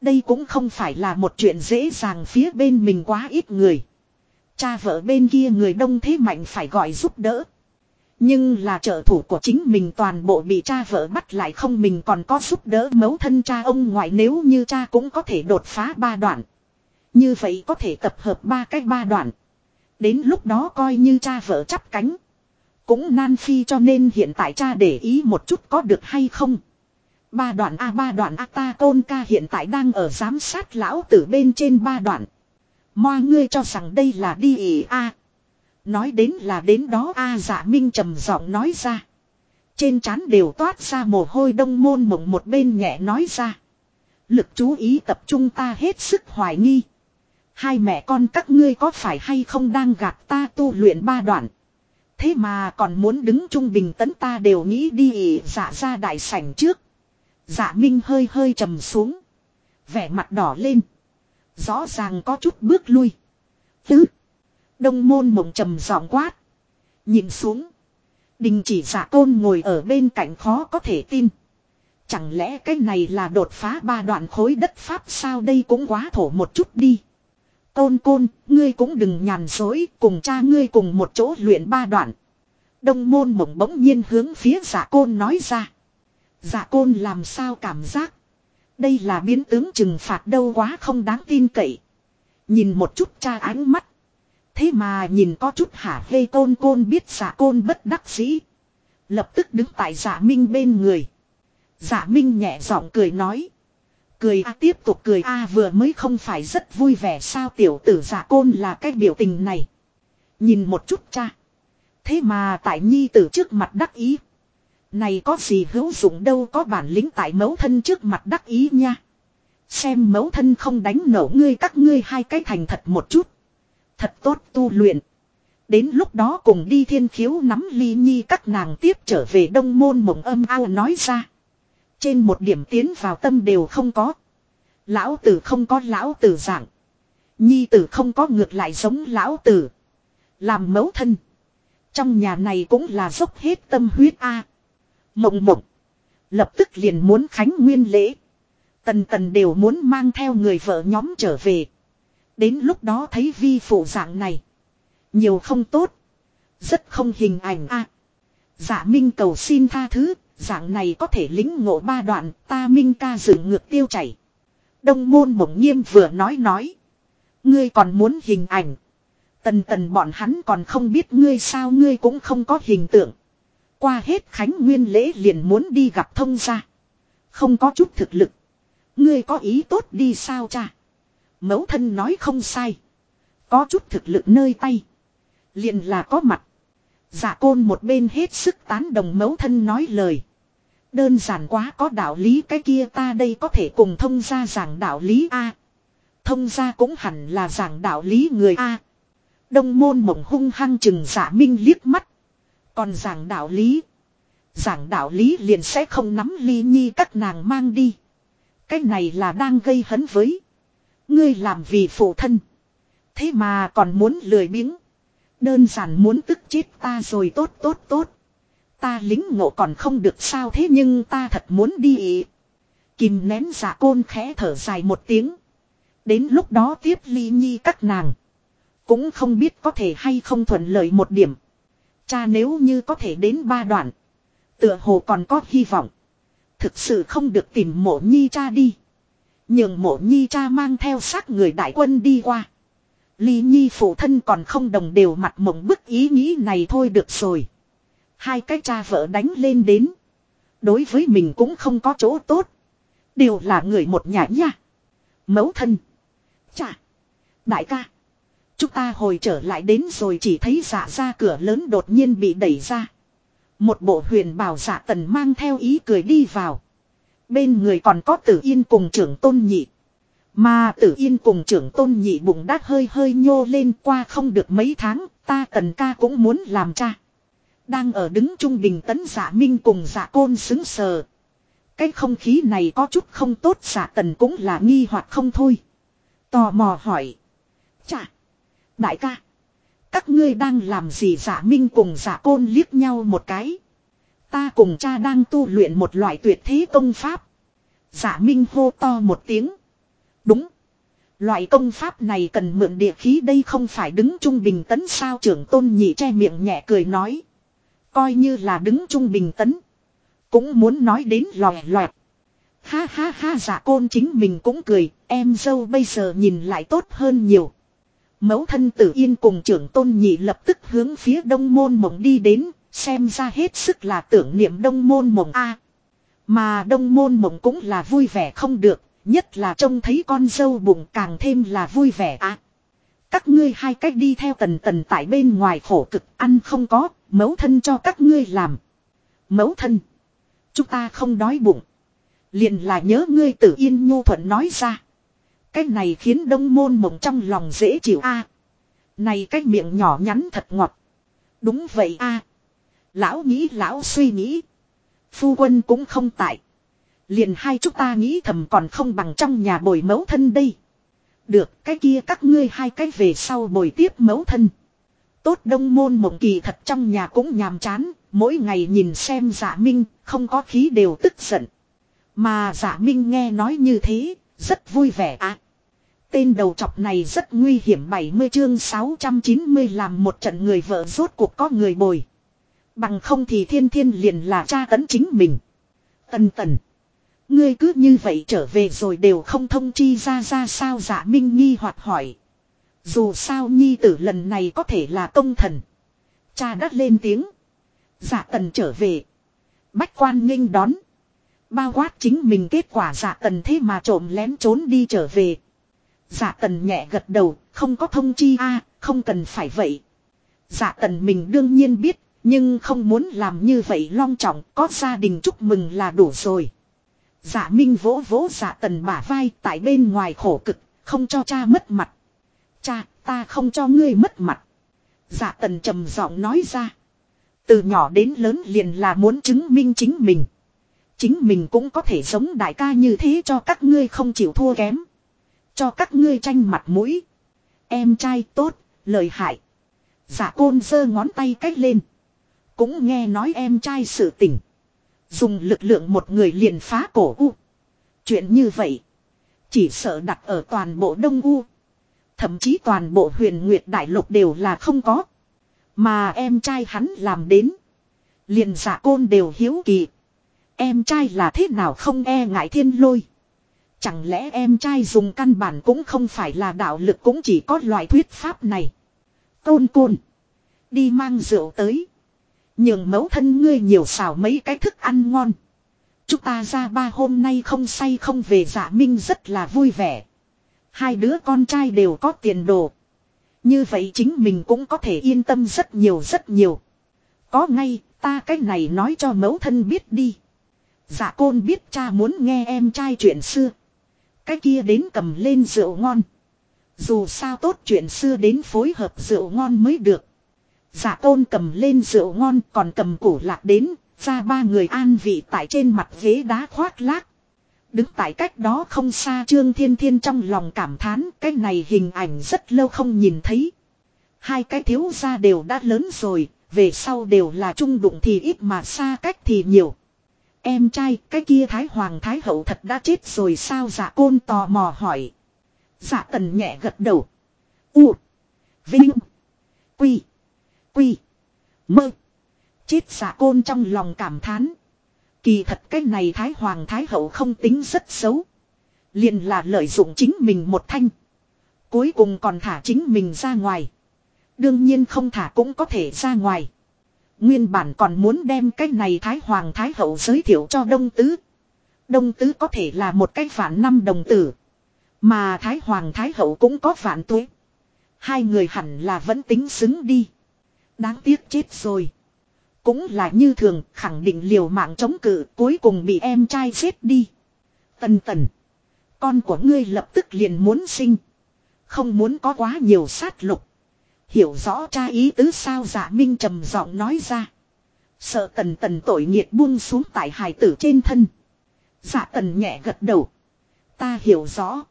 Đây cũng không phải là một chuyện dễ dàng phía bên mình quá ít người. Cha vợ bên kia người đông thế mạnh phải gọi giúp đỡ. Nhưng là trợ thủ của chính mình toàn bộ bị cha vợ bắt lại không mình còn có giúp đỡ mấu thân cha ông ngoại nếu như cha cũng có thể đột phá ba đoạn. Như vậy có thể tập hợp ba cách ba đoạn. Đến lúc đó coi như cha vợ chắp cánh. Cũng nan phi cho nên hiện tại cha để ý một chút có được hay không. Ba đoạn A, ba đoạn A, ta tôn ca hiện tại đang ở giám sát lão tử bên trên ba đoạn. Moa ngươi cho rằng đây là đi ỉ A. Nói đến là đến đó A giả minh trầm giọng nói ra. Trên trán đều toát ra mồ hôi đông môn mộng một bên nhẹ nói ra. Lực chú ý tập trung ta hết sức hoài nghi. Hai mẹ con các ngươi có phải hay không đang gạt ta tu luyện ba đoạn. Thế mà còn muốn đứng trung bình tấn ta đều nghĩ đi ỉ giả dạ ra đại sảnh trước. Dạ Minh hơi hơi trầm xuống. Vẻ mặt đỏ lên. Rõ ràng có chút bước lui. Tứ. Đông môn mộng trầm giọng quát. Nhìn xuống. Đình chỉ giả tôn ngồi ở bên cạnh khó có thể tin. Chẳng lẽ cái này là đột phá ba đoạn khối đất Pháp sao đây cũng quá thổ một chút đi. Côn côn, ngươi cũng đừng nhàn dối, cùng cha ngươi cùng một chỗ luyện ba đoạn. Đông môn mộng bỗng nhiên hướng phía giả côn nói ra dạ côn làm sao cảm giác. Đây là biến tướng trừng phạt đâu quá không đáng tin cậy. Nhìn một chút cha ánh mắt. Thế mà nhìn có chút hả hê côn côn biết giả côn bất đắc dĩ. Lập tức đứng tại giả minh bên người. Giả minh nhẹ giọng cười nói. Cười a tiếp tục cười a vừa mới không phải rất vui vẻ sao tiểu tử giả côn là cái biểu tình này. Nhìn một chút cha. Thế mà tại nhi tử trước mặt đắc ý. Này có gì hữu dụng đâu có bản lĩnh tại mẫu thân trước mặt đắc ý nha. Xem mẫu thân không đánh nổ ngươi các ngươi hai cái thành thật một chút. Thật tốt tu luyện. Đến lúc đó cùng đi thiên khiếu nắm ly nhi các nàng tiếp trở về đông môn mộng âm ao nói ra. Trên một điểm tiến vào tâm đều không có. Lão tử không có lão tử dạng. Nhi tử không có ngược lại giống lão tử. Làm mẫu thân. Trong nhà này cũng là dốc hết tâm huyết a. Mộng mộng. Lập tức liền muốn khánh nguyên lễ. Tần tần đều muốn mang theo người vợ nhóm trở về. Đến lúc đó thấy vi phụ dạng này. Nhiều không tốt. Rất không hình ảnh a. À, dạ minh cầu xin tha thứ. Dạng này có thể lính ngộ ba đoạn. Ta minh ca dựng ngược tiêu chảy. Đông môn mộng nghiêm vừa nói nói. Ngươi còn muốn hình ảnh. Tần tần bọn hắn còn không biết ngươi sao ngươi cũng không có hình tượng. Qua hết khánh nguyên lễ liền muốn đi gặp thông gia. Không có chút thực lực. Ngươi có ý tốt đi sao cha. Mẫu thân nói không sai. Có chút thực lực nơi tay. Liền là có mặt. Giả côn một bên hết sức tán đồng mẫu thân nói lời. Đơn giản quá có đạo lý cái kia ta đây có thể cùng thông gia giảng đạo lý A. Thông gia cũng hẳn là giảng đạo lý người A. Đông môn mộng hung hăng chừng giả minh liếc mắt. Còn giảng đạo lý. Giảng đạo lý liền sẽ không nắm ly nhi các nàng mang đi. Cái này là đang gây hấn với. Ngươi làm vì phụ thân. Thế mà còn muốn lười biếng. Đơn giản muốn tức chết ta rồi tốt tốt tốt. Ta lính ngộ còn không được sao thế nhưng ta thật muốn đi ý. Kìm nén giả côn khẽ thở dài một tiếng. Đến lúc đó tiếp ly nhi các nàng. Cũng không biết có thể hay không thuận lợi một điểm. Cha nếu như có thể đến ba đoạn. Tựa hồ còn có hy vọng. Thực sự không được tìm mộ nhi cha đi. Nhưng mộ nhi cha mang theo xác người đại quân đi qua. Ly nhi phụ thân còn không đồng đều mặt mộng bức ý nghĩ này thôi được rồi. Hai cái cha vợ đánh lên đến. Đối với mình cũng không có chỗ tốt. Đều là người một nhà nha. Mẫu thân. Chà. Đại ca. Chúng ta hồi trở lại đến rồi chỉ thấy giả ra cửa lớn đột nhiên bị đẩy ra. Một bộ huyền bảo giả tần mang theo ý cười đi vào. Bên người còn có tử yên cùng trưởng tôn nhị. Mà tử yên cùng trưởng tôn nhị bụng đát hơi hơi nhô lên qua không được mấy tháng, ta tần ca cũng muốn làm cha. Đang ở đứng trung bình tấn giả minh cùng giả côn xứng sờ. Cái không khí này có chút không tốt giả tần cũng là nghi hoặc không thôi. Tò mò hỏi. Chà. Đại ca. Các ngươi đang làm gì giả minh cùng giả côn liếc nhau một cái. Ta cùng cha đang tu luyện một loại tuyệt thế công pháp. Giả minh hô to một tiếng. Đúng. Loại công pháp này cần mượn địa khí đây không phải đứng trung bình tấn sao trưởng tôn nhị che miệng nhẹ cười nói. Coi như là đứng trung bình tấn. Cũng muốn nói đến lòe loẹt. Ha ha ha giả côn chính mình cũng cười, em dâu bây giờ nhìn lại tốt hơn nhiều. Mẫu thân tử yên cùng trưởng tôn nhị lập tức hướng phía đông môn mộng đi đến, xem ra hết sức là tưởng niệm đông môn mộng A. mà đông môn mộng cũng là vui vẻ không được, nhất là trông thấy con dâu bụng càng thêm là vui vẻ A. Các ngươi hai cách đi theo tần tần tại bên ngoài khổ cực ăn không có, mẫu thân cho các ngươi làm. Mẫu thân. Chúng ta không đói bụng. Liền là nhớ ngươi tử yên nhu thuận nói ra. Cái này khiến đông môn mộng trong lòng dễ chịu a. này cái miệng nhỏ nhắn thật ngọt. Đúng vậy a. Lão nghĩ lão suy nghĩ. Phu quân cũng không tại. Liền hai chúng ta nghĩ thầm còn không bằng trong nhà bồi mẫu thân đây. Được cái kia các ngươi hai cái về sau bồi tiếp mẫu thân. Tốt đông môn mộng kỳ thật trong nhà cũng nhàm chán, mỗi ngày nhìn xem giả minh, không có khí đều tức giận. Mà giả minh nghe nói như thế, rất vui vẻ à. Tên đầu chọc này rất nguy hiểm 70 chương 690 làm một trận người vợ, rốt cuộc có người bồi. Bằng không thì thiên thiên liền là cha tấn chính mình. Tần tần. Ngươi cứ như vậy trở về rồi đều không thông chi ra ra sao giả minh nghi hoặc hỏi. Dù sao nhi tử lần này có thể là công thần. Cha đã lên tiếng. Giả tần trở về. Bách quan nghênh đón. Bao quát chính mình kết quả giả tần thế mà trộm lén trốn đi trở về. Giả tần nhẹ gật đầu, không có thông chi a không cần phải vậy. Giả tần mình đương nhiên biết, nhưng không muốn làm như vậy long trọng, có gia đình chúc mừng là đủ rồi. Giả minh vỗ vỗ giả tần bả vai tại bên ngoài khổ cực, không cho cha mất mặt. Cha, ta không cho ngươi mất mặt. Giả tần trầm giọng nói ra. Từ nhỏ đến lớn liền là muốn chứng minh chính mình. Chính mình cũng có thể giống đại ca như thế cho các ngươi không chịu thua kém. Cho các ngươi tranh mặt mũi. Em trai tốt, lời hại. Giả côn giơ ngón tay cách lên. Cũng nghe nói em trai sự tình. Dùng lực lượng một người liền phá cổ u. Chuyện như vậy. Chỉ sợ đặt ở toàn bộ Đông U. Thậm chí toàn bộ huyền Nguyệt Đại Lục đều là không có. Mà em trai hắn làm đến. Liền giả côn đều hiếu kỳ. Em trai là thế nào không e ngại thiên lôi. Chẳng lẽ em trai dùng căn bản cũng không phải là đạo lực cũng chỉ có loại thuyết pháp này. Côn côn. Đi mang rượu tới. Nhường mẫu thân ngươi nhiều xào mấy cái thức ăn ngon. Chúng ta ra ba hôm nay không say không về dạ minh rất là vui vẻ. Hai đứa con trai đều có tiền đồ. Như vậy chính mình cũng có thể yên tâm rất nhiều rất nhiều. Có ngay, ta cái này nói cho mẫu thân biết đi. Dạ côn biết cha muốn nghe em trai chuyện xưa. Cái kia đến cầm lên rượu ngon. Dù sao tốt chuyện xưa đến phối hợp rượu ngon mới được. Dạ tôn cầm lên rượu ngon còn cầm củ lạc đến, ra ba người an vị tại trên mặt ghế đá khoác lác. Đứng tại cách đó không xa Trương Thiên Thiên trong lòng cảm thán cái này hình ảnh rất lâu không nhìn thấy. Hai cái thiếu gia đều đã lớn rồi, Về sau đều là trung đụng thì ít mà xa cách thì nhiều. Em trai, cái kia Thái Hoàng Thái Hậu thật đã chết rồi sao dạ côn tò mò hỏi. Dạ tần nhẹ gật đầu. U. Vinh. Quy. Quy. Mơ. Chết dạ côn trong lòng cảm thán. Kỳ thật cái này Thái Hoàng Thái Hậu không tính rất xấu. liền là lợi dụng chính mình một thanh. Cuối cùng còn thả chính mình ra ngoài. Đương nhiên không thả cũng có thể ra ngoài. Nguyên bản còn muốn đem cái này Thái Hoàng, Thái Hậu giới thiệu cho Đông Tứ. Đông Tứ có thể là một cái phản năm đồng tử. Mà Thái Hoàng, Thái Hậu cũng có phản tuế. Hai người hẳn là vẫn tính xứng đi. Đáng tiếc chết rồi. Cũng là như thường, khẳng định liều mạng chống cự, cuối cùng bị em trai giết đi. Tần tần. Con của ngươi lập tức liền muốn sinh. Không muốn có quá nhiều sát lục. Hiểu rõ cha ý tứ sao dạ minh trầm giọng nói ra. Sợ tần tần tội nghiệt buông xuống tại hài tử trên thân. Dạ tần nhẹ gật đầu. Ta hiểu rõ.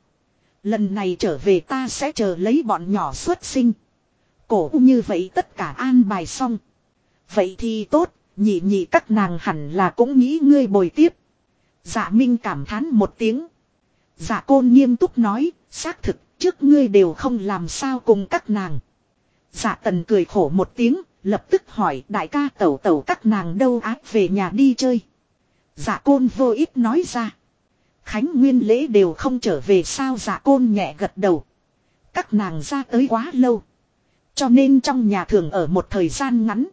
Lần này trở về ta sẽ chờ lấy bọn nhỏ xuất sinh. Cổ như vậy tất cả an bài xong. Vậy thì tốt, nhị nhị các nàng hẳn là cũng nghĩ ngươi bồi tiếp. Dạ Minh cảm thán một tiếng. Dạ Côn nghiêm túc nói, xác thực, trước ngươi đều không làm sao cùng các nàng. Dạ Tần cười khổ một tiếng, lập tức hỏi đại ca tẩu tẩu các nàng đâu ác về nhà đi chơi. Dạ Côn vô ít nói ra. Khánh Nguyên lễ đều không trở về sao dạ Côn nhẹ gật đầu. Các nàng ra tới quá lâu. Cho nên trong nhà thường ở một thời gian ngắn.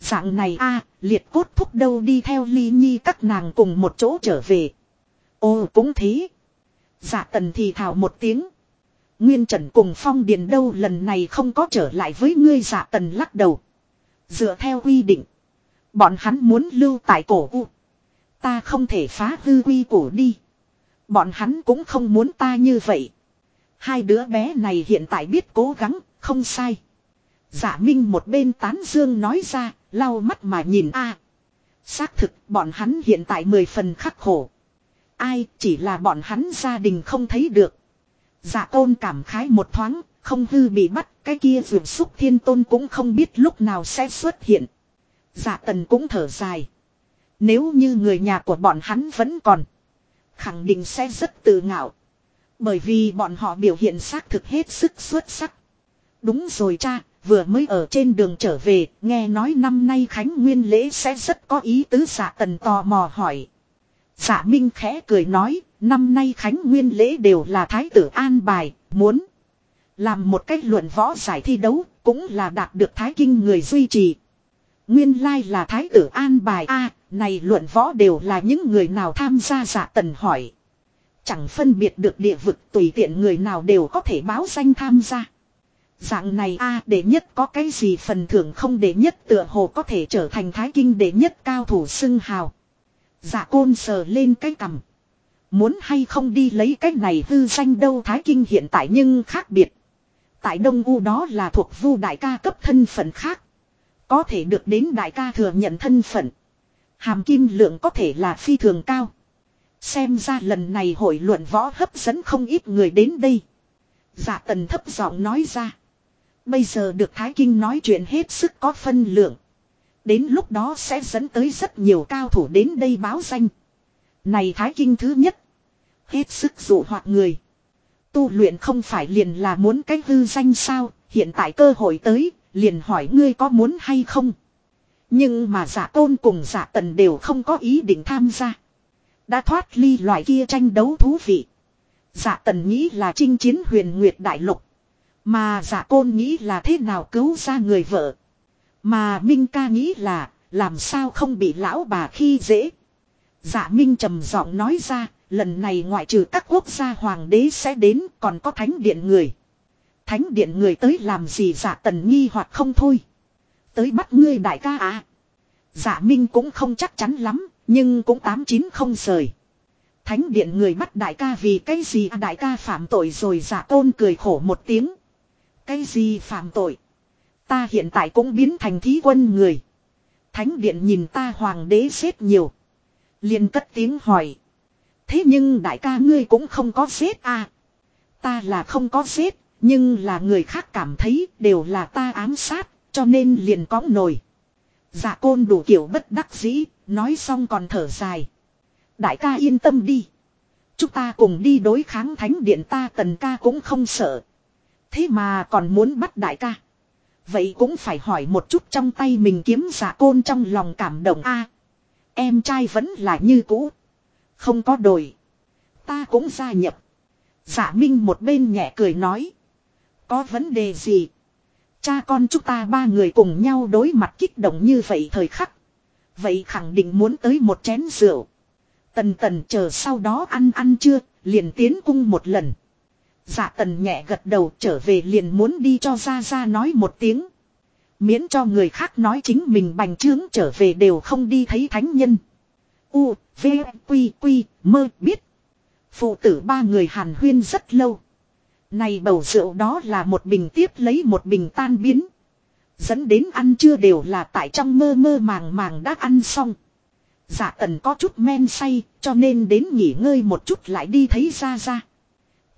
Dạng này a liệt cốt thúc đâu đi theo ly nhi các nàng cùng một chỗ trở về. Ồ cũng thế. Dạ tần thì thảo một tiếng. Nguyên trần cùng phong điền đâu lần này không có trở lại với ngươi giả tần lắc đầu. Dựa theo quy định. Bọn hắn muốn lưu tại cổ u. Ta không thể phá hư quy cổ đi. Bọn hắn cũng không muốn ta như vậy. Hai đứa bé này hiện tại biết cố gắng, không sai. Giả dạ Minh một bên tán dương nói ra, lau mắt mà nhìn a. Xác thực, bọn hắn hiện tại mười phần khắc khổ. Ai, chỉ là bọn hắn gia đình không thấy được. Dạ tôn cảm khái một thoáng, không hư bị bắt, cái kia vượt xúc thiên tôn cũng không biết lúc nào sẽ xuất hiện. Dạ tần cũng thở dài. Nếu như người nhà của bọn hắn vẫn còn, khẳng định sẽ rất tự ngạo. Bởi vì bọn họ biểu hiện xác thực hết sức xuất sắc. Đúng rồi cha, vừa mới ở trên đường trở về, nghe nói năm nay Khánh Nguyên lễ sẽ rất có ý tứ giả tần tò mò hỏi. Giả Minh khẽ cười nói, năm nay Khánh Nguyên lễ đều là Thái tử an bài, muốn làm một cách luận võ giải thi đấu, cũng là đạt được Thái Kinh người duy trì. Nguyên lai là Thái tử an bài a này luận võ đều là những người nào tham gia giả tần hỏi. Chẳng phân biệt được địa vực tùy tiện người nào đều có thể báo danh tham gia. Dạng này a để nhất có cái gì phần thưởng không để nhất tựa hồ có thể trở thành thái kinh để nhất cao thủ xưng hào. Dạ côn sờ lên cái cằm. Muốn hay không đi lấy cái này hư danh đâu thái kinh hiện tại nhưng khác biệt. Tại Đông U đó là thuộc vu đại ca cấp thân phận khác. Có thể được đến đại ca thừa nhận thân phận. Hàm kim lượng có thể là phi thường cao. Xem ra lần này hội luận võ hấp dẫn không ít người đến đây. Dạ tần thấp giọng nói ra. Bây giờ được Thái Kinh nói chuyện hết sức có phân lượng. Đến lúc đó sẽ dẫn tới rất nhiều cao thủ đến đây báo danh. Này Thái Kinh thứ nhất. Hết sức dụ hoạt người. Tu luyện không phải liền là muốn cách hư danh sao, hiện tại cơ hội tới, liền hỏi ngươi có muốn hay không. Nhưng mà giả tôn cùng giả tần đều không có ý định tham gia. Đã thoát ly loại kia tranh đấu thú vị. Giả tần nghĩ là chinh chiến huyền nguyệt đại lục. Mà giả côn nghĩ là thế nào cứu ra người vợ. Mà Minh ca nghĩ là làm sao không bị lão bà khi dễ. Giả Minh trầm giọng nói ra, lần này ngoại trừ các quốc gia hoàng đế sẽ đến còn có thánh điện người. Thánh điện người tới làm gì giả tần nghi hoặc không thôi. Tới bắt ngươi đại ca à. Giả Minh cũng không chắc chắn lắm, nhưng cũng tám chín không rời. Thánh điện người bắt đại ca vì cái gì à, đại ca phạm tội rồi giả tôn cười khổ một tiếng. Cái gì phạm tội? Ta hiện tại cũng biến thành thí quân người. Thánh điện nhìn ta hoàng đế xếp nhiều liền cất tiếng hỏi. Thế nhưng đại ca ngươi cũng không có xếp à. Ta là không có xếp, nhưng là người khác cảm thấy đều là ta ám sát, cho nên liền có nổi. Dạ côn đủ kiểu bất đắc dĩ, nói xong còn thở dài. Đại ca yên tâm đi. Chúng ta cùng đi đối kháng thánh điện ta tần ca cũng không sợ. Thế mà còn muốn bắt đại ca. Vậy cũng phải hỏi một chút trong tay mình kiếm giả côn trong lòng cảm động a Em trai vẫn là như cũ. Không có đổi. Ta cũng gia nhập. Giả minh một bên nhẹ cười nói. Có vấn đề gì? Cha con chúng ta ba người cùng nhau đối mặt kích động như vậy thời khắc. Vậy khẳng định muốn tới một chén rượu. Tần tần chờ sau đó ăn ăn chưa, liền tiến cung một lần. Dạ tần nhẹ gật đầu trở về liền muốn đi cho ra ra nói một tiếng. Miễn cho người khác nói chính mình bành trướng trở về đều không đi thấy thánh nhân. U, V, Quy, Quy, mơ biết. Phụ tử ba người hàn huyên rất lâu. Này bầu rượu đó là một bình tiếp lấy một bình tan biến. Dẫn đến ăn chưa đều là tại trong mơ mơ màng màng đã ăn xong. giả tần có chút men say cho nên đến nghỉ ngơi một chút lại đi thấy ra ra.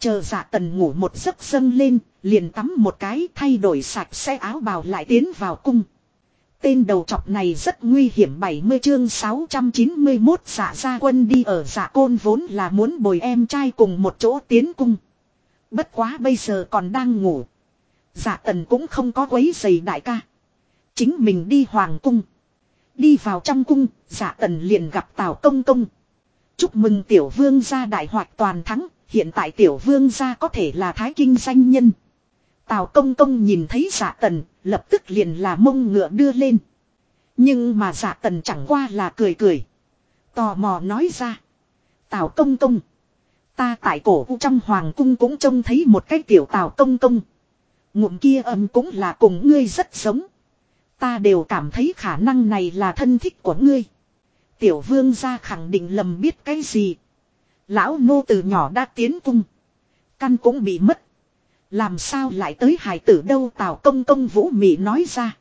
Chờ dạ tần ngủ một giấc dâng lên, liền tắm một cái thay đổi sạch xe áo bào lại tiến vào cung. Tên đầu trọc này rất nguy hiểm 70 chương 691 dạ gia quân đi ở dạ côn vốn là muốn bồi em trai cùng một chỗ tiến cung. Bất quá bây giờ còn đang ngủ. Dạ tần cũng không có quấy giày đại ca. Chính mình đi hoàng cung. Đi vào trong cung, dạ tần liền gặp Tào Công Công. Chúc mừng tiểu vương gia đại hoạt toàn thắng, hiện tại tiểu vương gia có thể là thái kinh danh nhân. Tào Công Công nhìn thấy giả tần, lập tức liền là mông ngựa đưa lên. Nhưng mà giả tần chẳng qua là cười cười. Tò mò nói ra. Tào Công Công. Ta tại cổ trong hoàng cung cũng trông thấy một cái tiểu Tào Công Công. Ngụm kia âm cũng là cùng ngươi rất giống. Ta đều cảm thấy khả năng này là thân thích của ngươi. Tiểu vương gia khẳng định lầm biết cái gì. Lão nô từ nhỏ đã tiến cung. Căn cũng bị mất. Làm sao lại tới hải tử đâu tào công công vũ mị nói ra.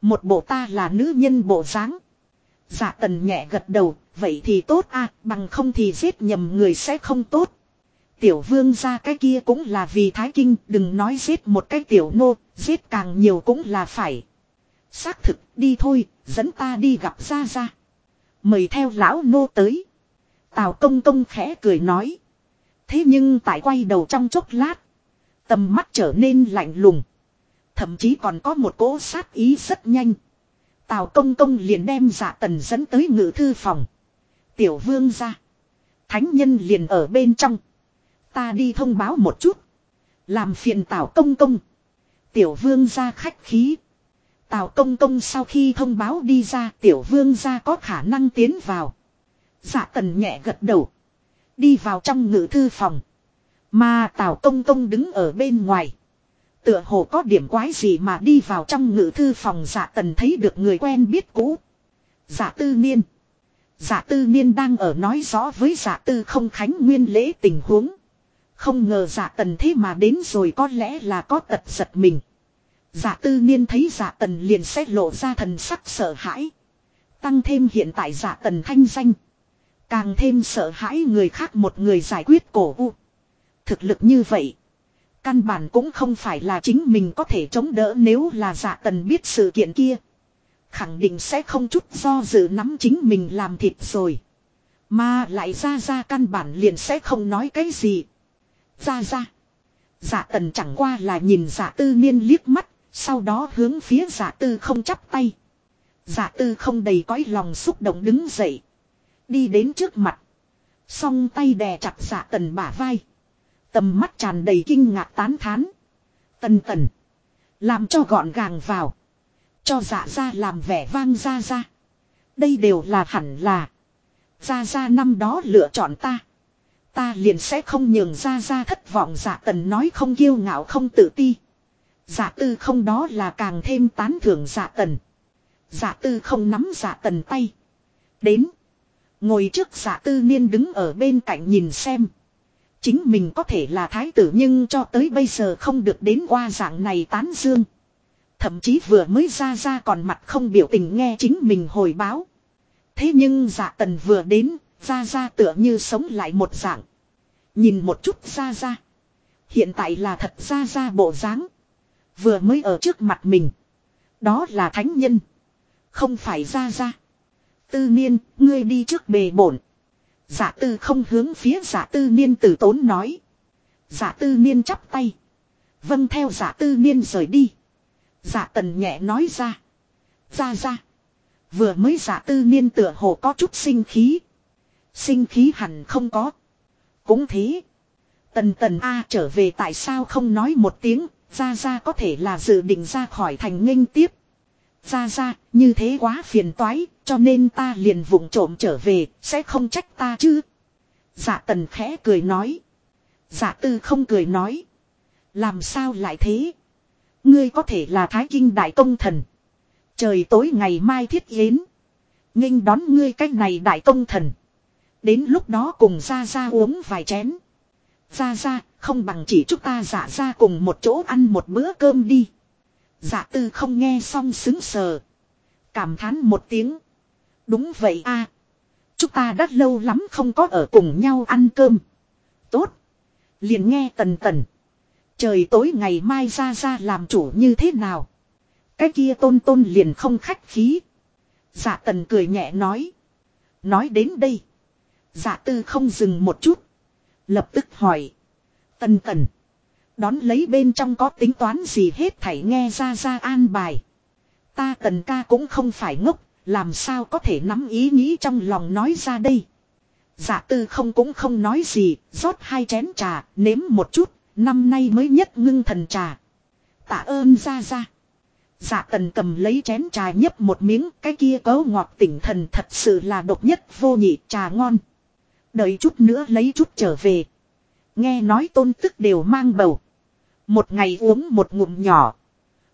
Một bộ ta là nữ nhân bộ dáng. giả tần nhẹ gật đầu, vậy thì tốt a bằng không thì giết nhầm người sẽ không tốt. Tiểu vương ra cái kia cũng là vì thái kinh, đừng nói giết một cái tiểu nô, giết càng nhiều cũng là phải. Xác thực, đi thôi, dẫn ta đi gặp ra ra. Mời theo lão nô tới. Tào công công khẽ cười nói. Thế nhưng tại quay đầu trong chốc lát. Tầm mắt trở nên lạnh lùng. Thậm chí còn có một cỗ sát ý rất nhanh. Tào công công liền đem dạ tần dẫn tới ngự thư phòng. Tiểu vương ra. Thánh nhân liền ở bên trong. Ta đi thông báo một chút. Làm phiền tào công công. Tiểu vương ra khách khí. Tào công công sau khi thông báo đi ra, tiểu vương ra có khả năng tiến vào. Dạ tần nhẹ gật đầu. Đi vào trong ngự thư phòng. Mà tào công công đứng ở bên ngoài. Tựa hồ có điểm quái gì mà đi vào trong ngự thư phòng dạ tần thấy được người quen biết cũ. Dạ tư niên. Dạ tư niên đang ở nói rõ với dạ tư không khánh nguyên lễ tình huống. Không ngờ dạ tần thế mà đến rồi có lẽ là có tật giật mình. Dạ tư niên thấy dạ tần liền xét lộ ra thần sắc sợ hãi. Tăng thêm hiện tại dạ tần thanh danh. Càng thêm sợ hãi người khác một người giải quyết cổ u. Thực lực như vậy. Căn bản cũng không phải là chính mình có thể chống đỡ nếu là dạ tần biết sự kiện kia. Khẳng định sẽ không chút do dự nắm chính mình làm thịt rồi. Mà lại ra ra căn bản liền sẽ không nói cái gì. Ra ra. Dạ tần chẳng qua là nhìn dạ tư niên liếc mắt, sau đó hướng phía giả tư không chắp tay. Giả tư không đầy cõi lòng xúc động đứng dậy. Đi đến trước mặt. Song tay đè chặt giả tần bả vai. Tầm mắt tràn đầy kinh ngạc tán thán. Tần tần. Làm cho gọn gàng vào. Cho giả ra làm vẻ vang ra ra. Đây đều là hẳn là. Ra ra năm đó lựa chọn ta. Ta liền sẽ không nhường ra ra thất vọng giả tần nói không kiêu ngạo không tự ti. Giả tư không đó là càng thêm tán thưởng giả tần. Giả tư không nắm giả tần tay. Đến. Ngồi trước giả tư niên đứng ở bên cạnh nhìn xem. Chính mình có thể là thái tử nhưng cho tới bây giờ không được đến qua dạng này tán dương. Thậm chí vừa mới ra ra còn mặt không biểu tình nghe chính mình hồi báo. Thế nhưng giả tần vừa đến, ra ra tựa như sống lại một dạng. Nhìn một chút ra ra. Hiện tại là thật ra ra bộ dáng. Vừa mới ở trước mặt mình. Đó là thánh nhân. Không phải ra ra. Tư niên, ngươi đi trước bề bổn. Giả tư không hướng phía giả tư niên tử tốn nói. Giả tư niên chắp tay. Vâng theo giả tư niên rời đi. Giả tần nhẹ nói ra. Ra ra. Vừa mới giả tư niên tựa hồ có chút sinh khí. Sinh khí hẳn không có. Cũng thế. Tần tần A trở về tại sao không nói một tiếng. Ra ra có thể là dự định ra khỏi thành nghênh tiếp. Ra ra, như thế quá phiền toái, cho nên ta liền vụng trộm trở về, sẽ không trách ta chứ. Dạ tần khẽ cười nói. Dạ tư không cười nói. Làm sao lại thế? Ngươi có thể là thái kinh đại công thần. Trời tối ngày mai thiết yến. nghênh đón ngươi cách này đại công thần. Đến lúc đó cùng ra ra uống vài chén. Ra ra, không bằng chỉ chúng ta giả ra cùng một chỗ ăn một bữa cơm đi. Dạ tư không nghe xong xứng sờ. Cảm thán một tiếng. Đúng vậy a Chúng ta đã lâu lắm không có ở cùng nhau ăn cơm. Tốt. Liền nghe tần tần. Trời tối ngày mai ra ra làm chủ như thế nào. Cái kia tôn tôn liền không khách khí. Dạ tần cười nhẹ nói. Nói đến đây. Dạ tư không dừng một chút. Lập tức hỏi. Tần tần. Đón lấy bên trong có tính toán gì hết thảy nghe ra ra an bài. Ta tần ca cũng không phải ngốc, làm sao có thể nắm ý nghĩ trong lòng nói ra đây. giả tư không cũng không nói gì, rót hai chén trà, nếm một chút, năm nay mới nhất ngưng thần trà. Tạ ơn ra ra. Dạ tần cầm lấy chén trà nhấp một miếng, cái kia cấu ngọt tỉnh thần thật sự là độc nhất vô nhị trà ngon. Đợi chút nữa lấy chút trở về. Nghe nói tôn tức đều mang bầu. Một ngày uống một ngụm nhỏ.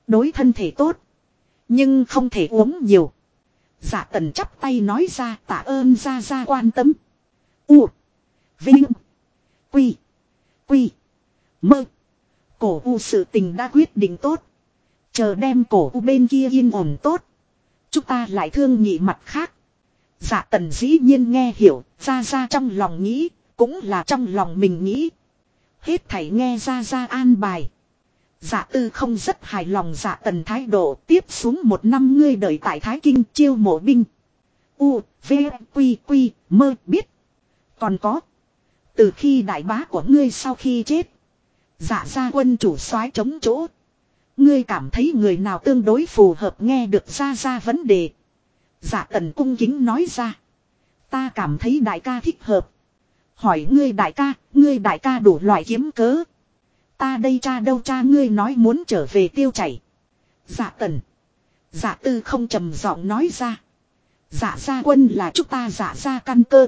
Đối thân thể tốt. Nhưng không thể uống nhiều. Dạ tần chắp tay nói ra tạ ơn ra ra quan tâm. U. Vinh. Quy. Quy. Mơ. Cổ u sự tình đã quyết định tốt. Chờ đem cổ u bên kia yên ổn tốt. Chúng ta lại thương nghị mặt khác. Dạ tần dĩ nhiên nghe hiểu, ra ra trong lòng nghĩ, cũng là trong lòng mình nghĩ. Hết thảy nghe ra ra an bài. Dạ tư không rất hài lòng dạ tần thái độ tiếp xuống một năm ngươi đợi tại Thái Kinh chiêu mộ binh. U, V, Quy, Quy, mơ biết. Còn có. Từ khi đại bá của ngươi sau khi chết. Dạ ra quân chủ soái chống chỗ. Ngươi cảm thấy người nào tương đối phù hợp nghe được ra ra vấn đề. Dạ tần cung kính nói ra. Ta cảm thấy đại ca thích hợp. Hỏi ngươi đại ca, ngươi đại ca đủ loại kiếm cớ. Ta đây cha đâu cha ngươi nói muốn trở về tiêu chảy. Dạ tần. Dạ tư không trầm giọng nói ra. Dạ gia quân là chúng ta dạ gia căn cơ.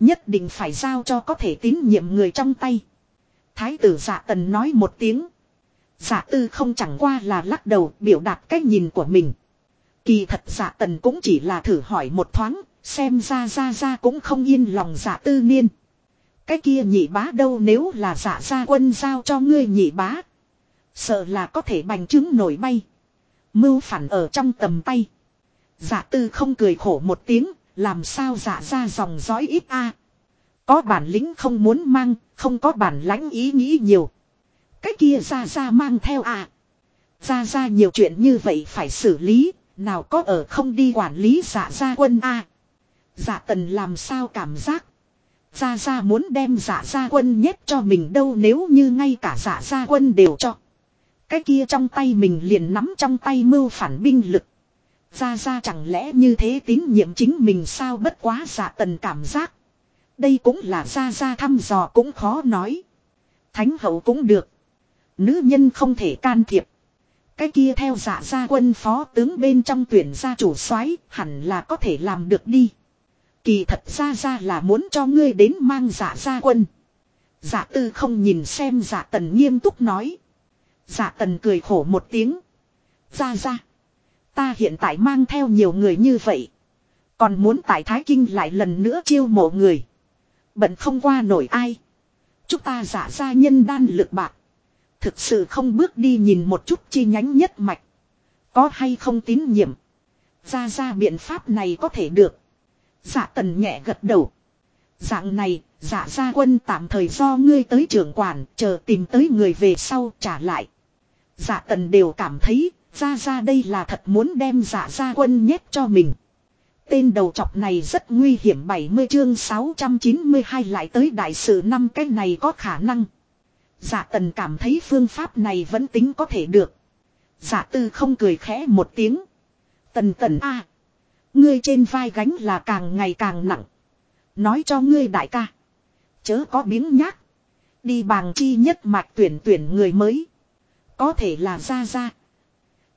Nhất định phải giao cho có thể tín nhiệm người trong tay. Thái tử dạ tần nói một tiếng. Dạ tư không chẳng qua là lắc đầu biểu đạt cách nhìn của mình. Kỳ thật dạ tần cũng chỉ là thử hỏi một thoáng, xem ra ra ra cũng không yên lòng dạ tư niên. Cái kia nhị bá đâu nếu là giả gia quân giao cho ngươi nhị bá. Sợ là có thể bành trướng nổi bay. Mưu phản ở trong tầm tay. giả tư không cười khổ một tiếng, làm sao giả ra dòng dõi ít a Có bản lĩnh không muốn mang, không có bản lãnh ý nghĩ nhiều. Cái kia ra ra mang theo à. Ra ra nhiều chuyện như vậy phải xử lý, nào có ở không đi quản lý giả gia quân a giả tần làm sao cảm giác. Gia Gia muốn đem giả gia quân nhét cho mình đâu nếu như ngay cả giả gia quân đều cho. Cái kia trong tay mình liền nắm trong tay mưu phản binh lực. Gia Gia chẳng lẽ như thế tín nhiệm chính mình sao bất quá giả tần cảm giác. Đây cũng là Gia Gia thăm dò cũng khó nói. Thánh hậu cũng được. Nữ nhân không thể can thiệp. Cái kia theo giả gia quân phó tướng bên trong tuyển gia chủ soái hẳn là có thể làm được đi. Kỳ thật ra ra là muốn cho ngươi đến mang giả gia quân. Giả tư không nhìn xem giả tần nghiêm túc nói. Giả tần cười khổ một tiếng. Ra ra. Ta hiện tại mang theo nhiều người như vậy. Còn muốn tại Thái Kinh lại lần nữa chiêu mộ người. Bận không qua nổi ai. Chúng ta giả ra nhân đan lực bạc. Thực sự không bước đi nhìn một chút chi nhánh nhất mạch. Có hay không tín nhiệm. Ra ra biện pháp này có thể được. Dạ tần nhẹ gật đầu. Dạng này, dạ gia quân tạm thời do ngươi tới trưởng quản, chờ tìm tới người về sau trả lại. Dạ tần đều cảm thấy, ra ra đây là thật muốn đem dạ gia quân nhét cho mình. Tên đầu chọc này rất nguy hiểm 70 chương 692 lại tới đại sự năm cái này có khả năng. Dạ tần cảm thấy phương pháp này vẫn tính có thể được. Dạ tư không cười khẽ một tiếng. Tần tần a Ngươi trên vai gánh là càng ngày càng nặng. Nói cho ngươi đại ca. Chớ có biếng nhác. Đi bàng chi nhất mạch tuyển tuyển người mới. Có thể là ra ra.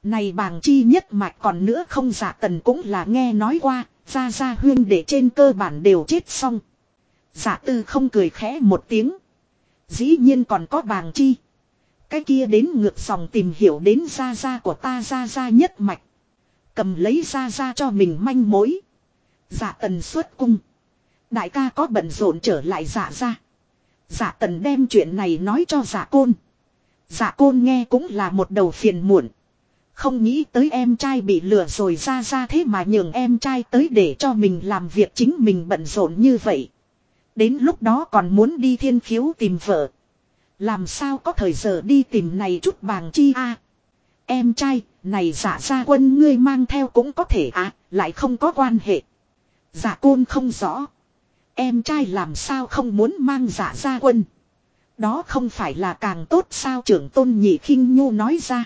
Này bàng chi nhất mạch còn nữa không giả tần cũng là nghe nói qua. Ra ra huyên để trên cơ bản đều chết xong. Giả tư không cười khẽ một tiếng. Dĩ nhiên còn có bàng chi. Cái kia đến ngược dòng tìm hiểu đến ra ra của ta ra ra nhất mạch. Cầm lấy ra ra cho mình manh mối. Dạ tần xuất cung. Đại ca có bận rộn trở lại dạ ra. Dạ tần đem chuyện này nói cho dạ côn. Dạ côn nghe cũng là một đầu phiền muộn. Không nghĩ tới em trai bị lừa rồi ra ra thế mà nhường em trai tới để cho mình làm việc chính mình bận rộn như vậy. Đến lúc đó còn muốn đi thiên khiếu tìm vợ. Làm sao có thời giờ đi tìm này chút bàng chi a Em trai, này giả ra quân ngươi mang theo cũng có thể à, lại không có quan hệ. Giả côn không rõ. Em trai làm sao không muốn mang giả ra quân. Đó không phải là càng tốt sao trưởng tôn nhị khinh nhu nói ra.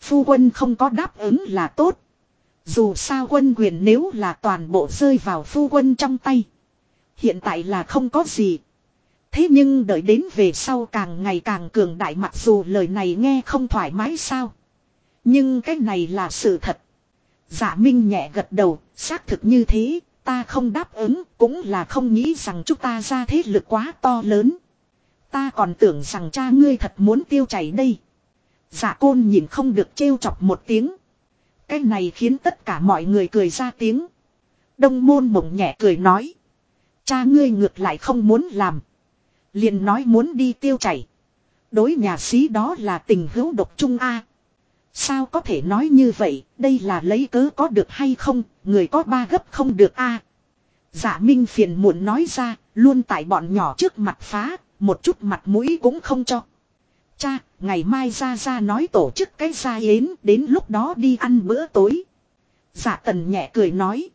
Phu quân không có đáp ứng là tốt. Dù sao quân quyền nếu là toàn bộ rơi vào phu quân trong tay. Hiện tại là không có gì. Thế nhưng đợi đến về sau càng ngày càng cường đại mặc dù lời này nghe không thoải mái sao. Nhưng cái này là sự thật. Giả Minh nhẹ gật đầu, xác thực như thế, ta không đáp ứng, cũng là không nghĩ rằng chúng ta ra thế lực quá to lớn. Ta còn tưởng rằng cha ngươi thật muốn tiêu chảy đây. Giả côn nhìn không được trêu chọc một tiếng. Cái này khiến tất cả mọi người cười ra tiếng. Đông môn mộng nhẹ cười nói. Cha ngươi ngược lại không muốn làm. Liền nói muốn đi tiêu chảy. Đối nhà sĩ đó là tình hữu độc trung A. Sao có thể nói như vậy, đây là lấy cớ có được hay không, người có ba gấp không được a. À, Giả Minh phiền muộn nói ra, luôn tại bọn nhỏ trước mặt phá, một chút mặt mũi cũng không cho. Cha, ngày mai ra ra nói tổ chức cái gia yến, đến lúc đó đi ăn bữa tối. Giả Tần nhẹ cười nói.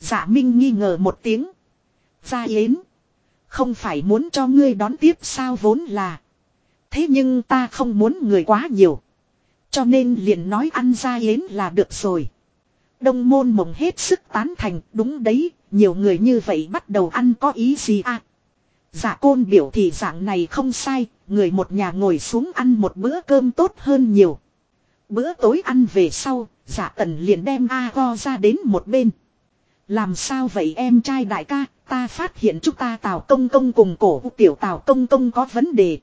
Giả Minh nghi ngờ một tiếng. Gia yến. Không phải muốn cho ngươi đón tiếp sao vốn là. Thế nhưng ta không muốn người quá nhiều. Cho nên liền nói ăn ra yến là được rồi. Đông môn mộng hết sức tán thành, đúng đấy, nhiều người như vậy bắt đầu ăn có ý gì à. Giả côn biểu thì dạng này không sai, người một nhà ngồi xuống ăn một bữa cơm tốt hơn nhiều. Bữa tối ăn về sau, giả tần liền đem A go ra đến một bên. Làm sao vậy em trai đại ca, ta phát hiện chúng ta tào công công cùng cổ tiểu tào công công có vấn đề.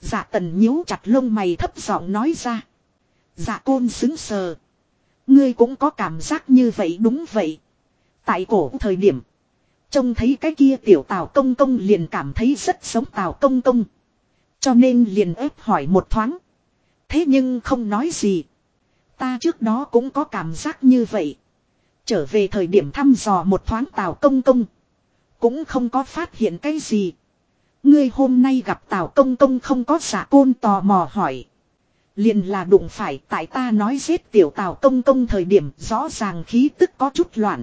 Giả tần nhíu chặt lông mày thấp giọng nói ra. Dạ côn xứng sờ. Ngươi cũng có cảm giác như vậy đúng vậy. Tại cổ thời điểm. Trông thấy cái kia tiểu tào công công liền cảm thấy rất giống tào công công. Cho nên liền ép hỏi một thoáng. Thế nhưng không nói gì. Ta trước đó cũng có cảm giác như vậy. Trở về thời điểm thăm dò một thoáng tào công công. Cũng không có phát hiện cái gì. Ngươi hôm nay gặp tào công công không có giả côn tò mò hỏi. Liền là đụng phải tại ta nói giết tiểu tào công công thời điểm rõ ràng khí tức có chút loạn.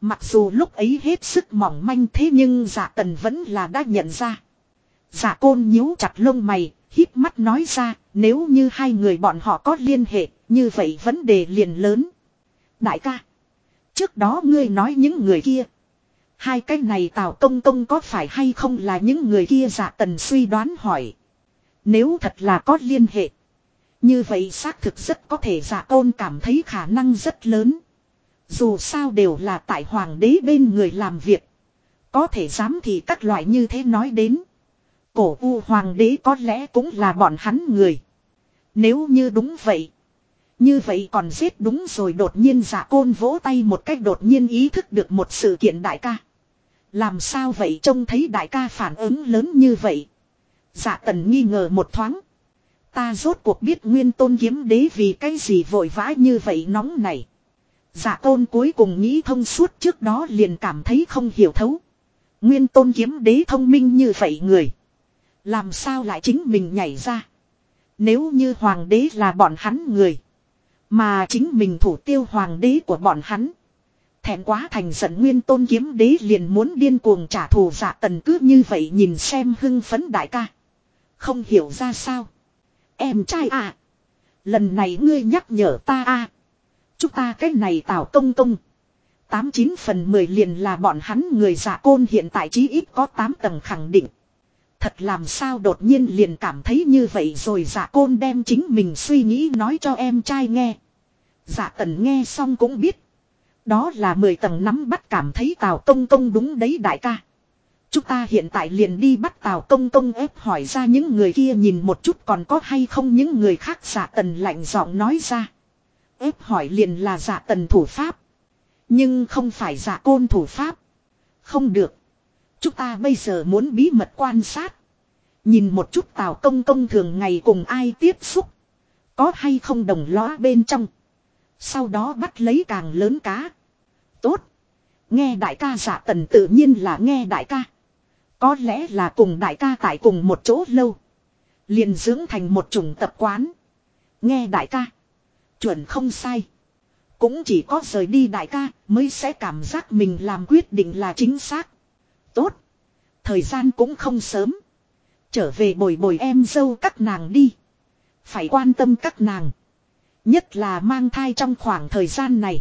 Mặc dù lúc ấy hết sức mỏng manh thế nhưng giả tần vẫn là đã nhận ra. Giả côn nhíu chặt lông mày, hít mắt nói ra, nếu như hai người bọn họ có liên hệ, như vậy vấn đề liền lớn. Đại ca, trước đó ngươi nói những người kia. Hai cái này tào công công có phải hay không là những người kia giả tần suy đoán hỏi. Nếu thật là có liên hệ. Như vậy xác thực rất có thể giả ôn cảm thấy khả năng rất lớn. Dù sao đều là tại hoàng đế bên người làm việc. Có thể dám thì các loại như thế nói đến. Cổ u hoàng đế có lẽ cũng là bọn hắn người. Nếu như đúng vậy. Như vậy còn giết đúng rồi đột nhiên giả côn vỗ tay một cách đột nhiên ý thức được một sự kiện đại ca. Làm sao vậy trông thấy đại ca phản ứng lớn như vậy. Giả tần nghi ngờ một thoáng. Ta rốt cuộc biết nguyên tôn kiếm đế vì cái gì vội vã như vậy nóng này. Giả tôn cuối cùng nghĩ thông suốt trước đó liền cảm thấy không hiểu thấu. Nguyên tôn kiếm đế thông minh như vậy người. Làm sao lại chính mình nhảy ra. Nếu như hoàng đế là bọn hắn người. Mà chính mình thủ tiêu hoàng đế của bọn hắn. Thẹn quá thành giận nguyên tôn kiếm đế liền muốn điên cuồng trả thù giả tần cứ như vậy nhìn xem hưng phấn đại ca. Không hiểu ra sao. Em trai à. Lần này ngươi nhắc nhở ta à. Chúng ta cái này tạo công công. Tám chín phần mười liền là bọn hắn người giả côn hiện tại chí ít có tám tầng khẳng định. Thật làm sao đột nhiên liền cảm thấy như vậy rồi giả côn đem chính mình suy nghĩ nói cho em trai nghe. giả tần nghe xong cũng biết. Đó là mười tầng nắm bắt cảm thấy Tào Công Công đúng đấy đại ca. Chúng ta hiện tại liền đi bắt Tào Công Công ép hỏi ra những người kia nhìn một chút còn có hay không những người khác giả tần lạnh giọng nói ra. Ép hỏi liền là giả tần thủ pháp. Nhưng không phải giả côn thủ pháp. Không được. Chúng ta bây giờ muốn bí mật quan sát. Nhìn một chút Tào Công Công thường ngày cùng ai tiếp xúc. Có hay không đồng lõa bên trong. Sau đó bắt lấy càng lớn cá. Tốt. Nghe đại ca giả tần tự nhiên là nghe đại ca. Có lẽ là cùng đại ca tại cùng một chỗ lâu. Liền dưỡng thành một chủng tập quán. Nghe đại ca. Chuẩn không sai. Cũng chỉ có rời đi đại ca mới sẽ cảm giác mình làm quyết định là chính xác. Tốt. Thời gian cũng không sớm. Trở về bồi bồi em dâu các nàng đi. Phải quan tâm các nàng. Nhất là mang thai trong khoảng thời gian này.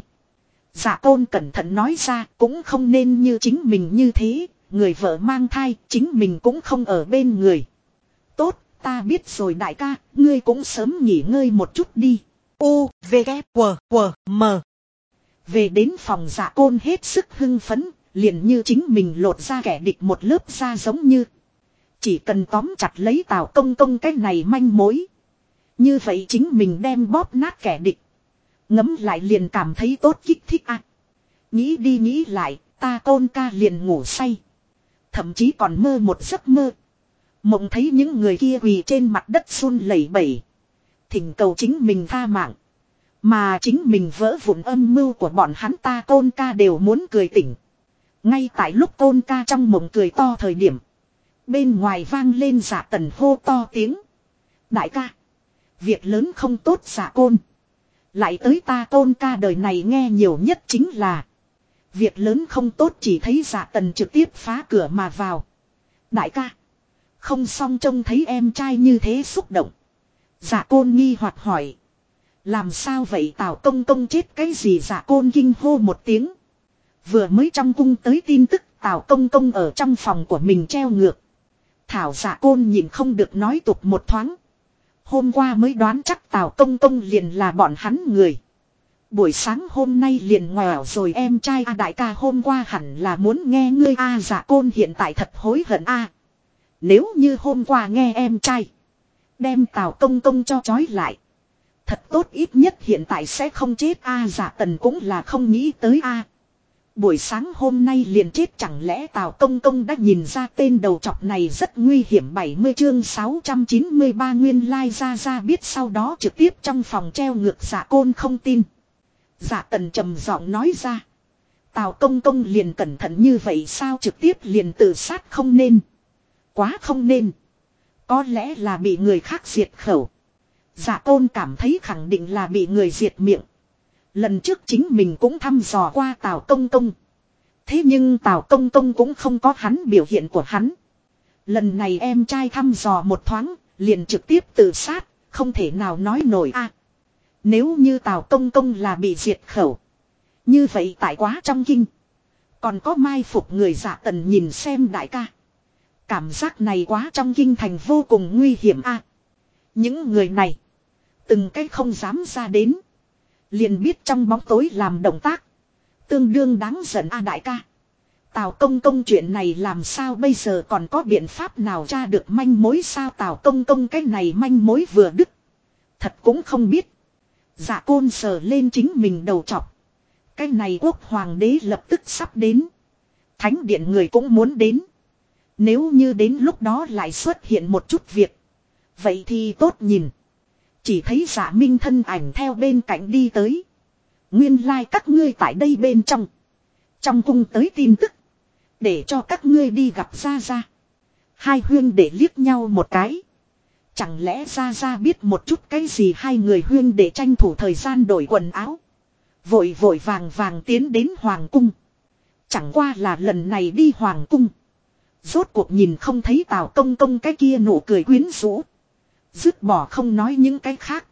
Dạ tôn cẩn thận nói ra cũng không nên như chính mình như thế. Người vợ mang thai chính mình cũng không ở bên người. Tốt ta biết rồi đại ca. Ngươi cũng sớm nghỉ ngơi một chút đi. U, V, K, W, W, M. Về đến phòng dạ côn hết sức hưng phấn. Liền như chính mình lột ra kẻ địch một lớp da giống như. Chỉ cần tóm chặt lấy tào công công cái này manh mối. Như vậy chính mình đem bóp nát kẻ địch. Ngấm lại liền cảm thấy tốt kích thích à. Nghĩ đi nghĩ lại, ta côn ca liền ngủ say. Thậm chí còn mơ một giấc mơ. Mộng thấy những người kia quỳ trên mặt đất run lẩy bẩy. Thỉnh cầu chính mình tha mạng. Mà chính mình vỡ vụn âm mưu của bọn hắn ta tôn ca đều muốn cười tỉnh. Ngay tại lúc tôn ca trong mộng cười to thời điểm. Bên ngoài vang lên giả tần hô to tiếng. Đại ca. Việc lớn không tốt giả côn. Lại tới ta tôn ca đời này nghe nhiều nhất chính là. Việc lớn không tốt chỉ thấy giả tần trực tiếp phá cửa mà vào. Đại ca. Không xong trông thấy em trai như thế xúc động. Giả côn nghi hoặc hỏi. Làm sao vậy tào công công chết cái gì giả côn kinh hô một tiếng. Vừa mới trong cung tới tin tức tào công công ở trong phòng của mình treo ngược. Thảo giả côn nhìn không được nói tục một thoáng. Hôm qua mới đoán chắc Tào Công Công liền là bọn hắn người. Buổi sáng hôm nay liền ngoẻo rồi em trai A đại ca hôm qua hẳn là muốn nghe ngươi A giả côn hiện tại thật hối hận A. Nếu như hôm qua nghe em trai. Đem Tào Công Công cho trói lại. Thật tốt ít nhất hiện tại sẽ không chết A giả tần cũng là không nghĩ tới A. Buổi sáng hôm nay liền chết chẳng lẽ Tào Công Công đã nhìn ra tên đầu chọc này rất nguy hiểm 70 chương 693 nguyên lai ra ra biết sau đó trực tiếp trong phòng treo ngược giả côn không tin. Giả tần trầm giọng nói ra. Tào Công Công liền cẩn thận như vậy sao trực tiếp liền tự sát không nên. Quá không nên. Có lẽ là bị người khác diệt khẩu. Giả tôn cảm thấy khẳng định là bị người diệt miệng. Lần trước chính mình cũng thăm dò qua Tào Công Công. Thế nhưng Tào Công Công cũng không có hắn biểu hiện của hắn. Lần này em trai thăm dò một thoáng, liền trực tiếp tự sát, không thể nào nói nổi a nếu như Tào Công Công là bị diệt khẩu. Như vậy tại quá trong kinh. Còn có mai phục người giả tần nhìn xem đại ca. Cảm giác này quá trong kinh thành vô cùng nguy hiểm a. những người này. Từng cái không dám ra đến. Liền biết trong bóng tối làm động tác. Tương đương đáng giận a đại ca. Tào công công chuyện này làm sao bây giờ còn có biện pháp nào tra được manh mối sao tào công công cái này manh mối vừa đứt. Thật cũng không biết. Dạ côn sờ lên chính mình đầu chọc. Cái này quốc hoàng đế lập tức sắp đến. Thánh điện người cũng muốn đến. Nếu như đến lúc đó lại xuất hiện một chút việc. Vậy thì tốt nhìn. Chỉ thấy giả minh thân ảnh theo bên cạnh đi tới. Nguyên lai like các ngươi tại đây bên trong. Trong cung tới tin tức. Để cho các ngươi đi gặp ra ra. Hai huyên để liếc nhau một cái. Chẳng lẽ ra ra biết một chút cái gì hai người huyên để tranh thủ thời gian đổi quần áo. Vội vội vàng vàng tiến đến Hoàng cung. Chẳng qua là lần này đi Hoàng cung. Rốt cuộc nhìn không thấy Tào Công Công cái kia nụ cười quyến rũ. Dứt bỏ không nói những cái khác.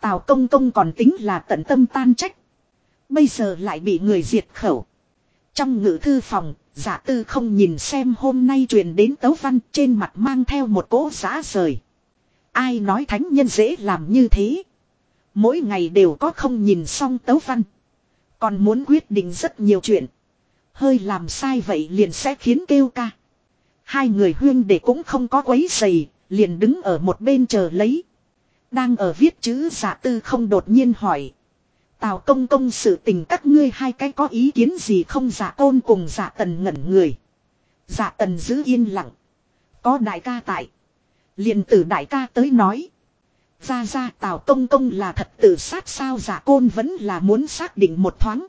Tào Công Công còn tính là tận tâm tan trách. Bây giờ lại bị người diệt khẩu. Trong ngữ thư phòng, giả tư không nhìn xem hôm nay truyền đến tấu văn trên mặt mang theo một cỗ giã rời. Ai nói thánh nhân dễ làm như thế. Mỗi ngày đều có không nhìn xong tấu văn. Còn muốn quyết định rất nhiều chuyện. Hơi làm sai vậy liền sẽ khiến kêu ca. Hai người huyên để cũng không có quấy giày, liền đứng ở một bên chờ lấy. Đang ở viết chữ giả tư không đột nhiên hỏi. Tào công công sự tình các ngươi hai cái có ý kiến gì không giả côn cùng giả tần ngẩn người. Giả tần giữ yên lặng. Có đại ca tại liền tử đại ca tới nói. Ra ra tào công công là thật tự sát sao giả côn vẫn là muốn xác định một thoáng.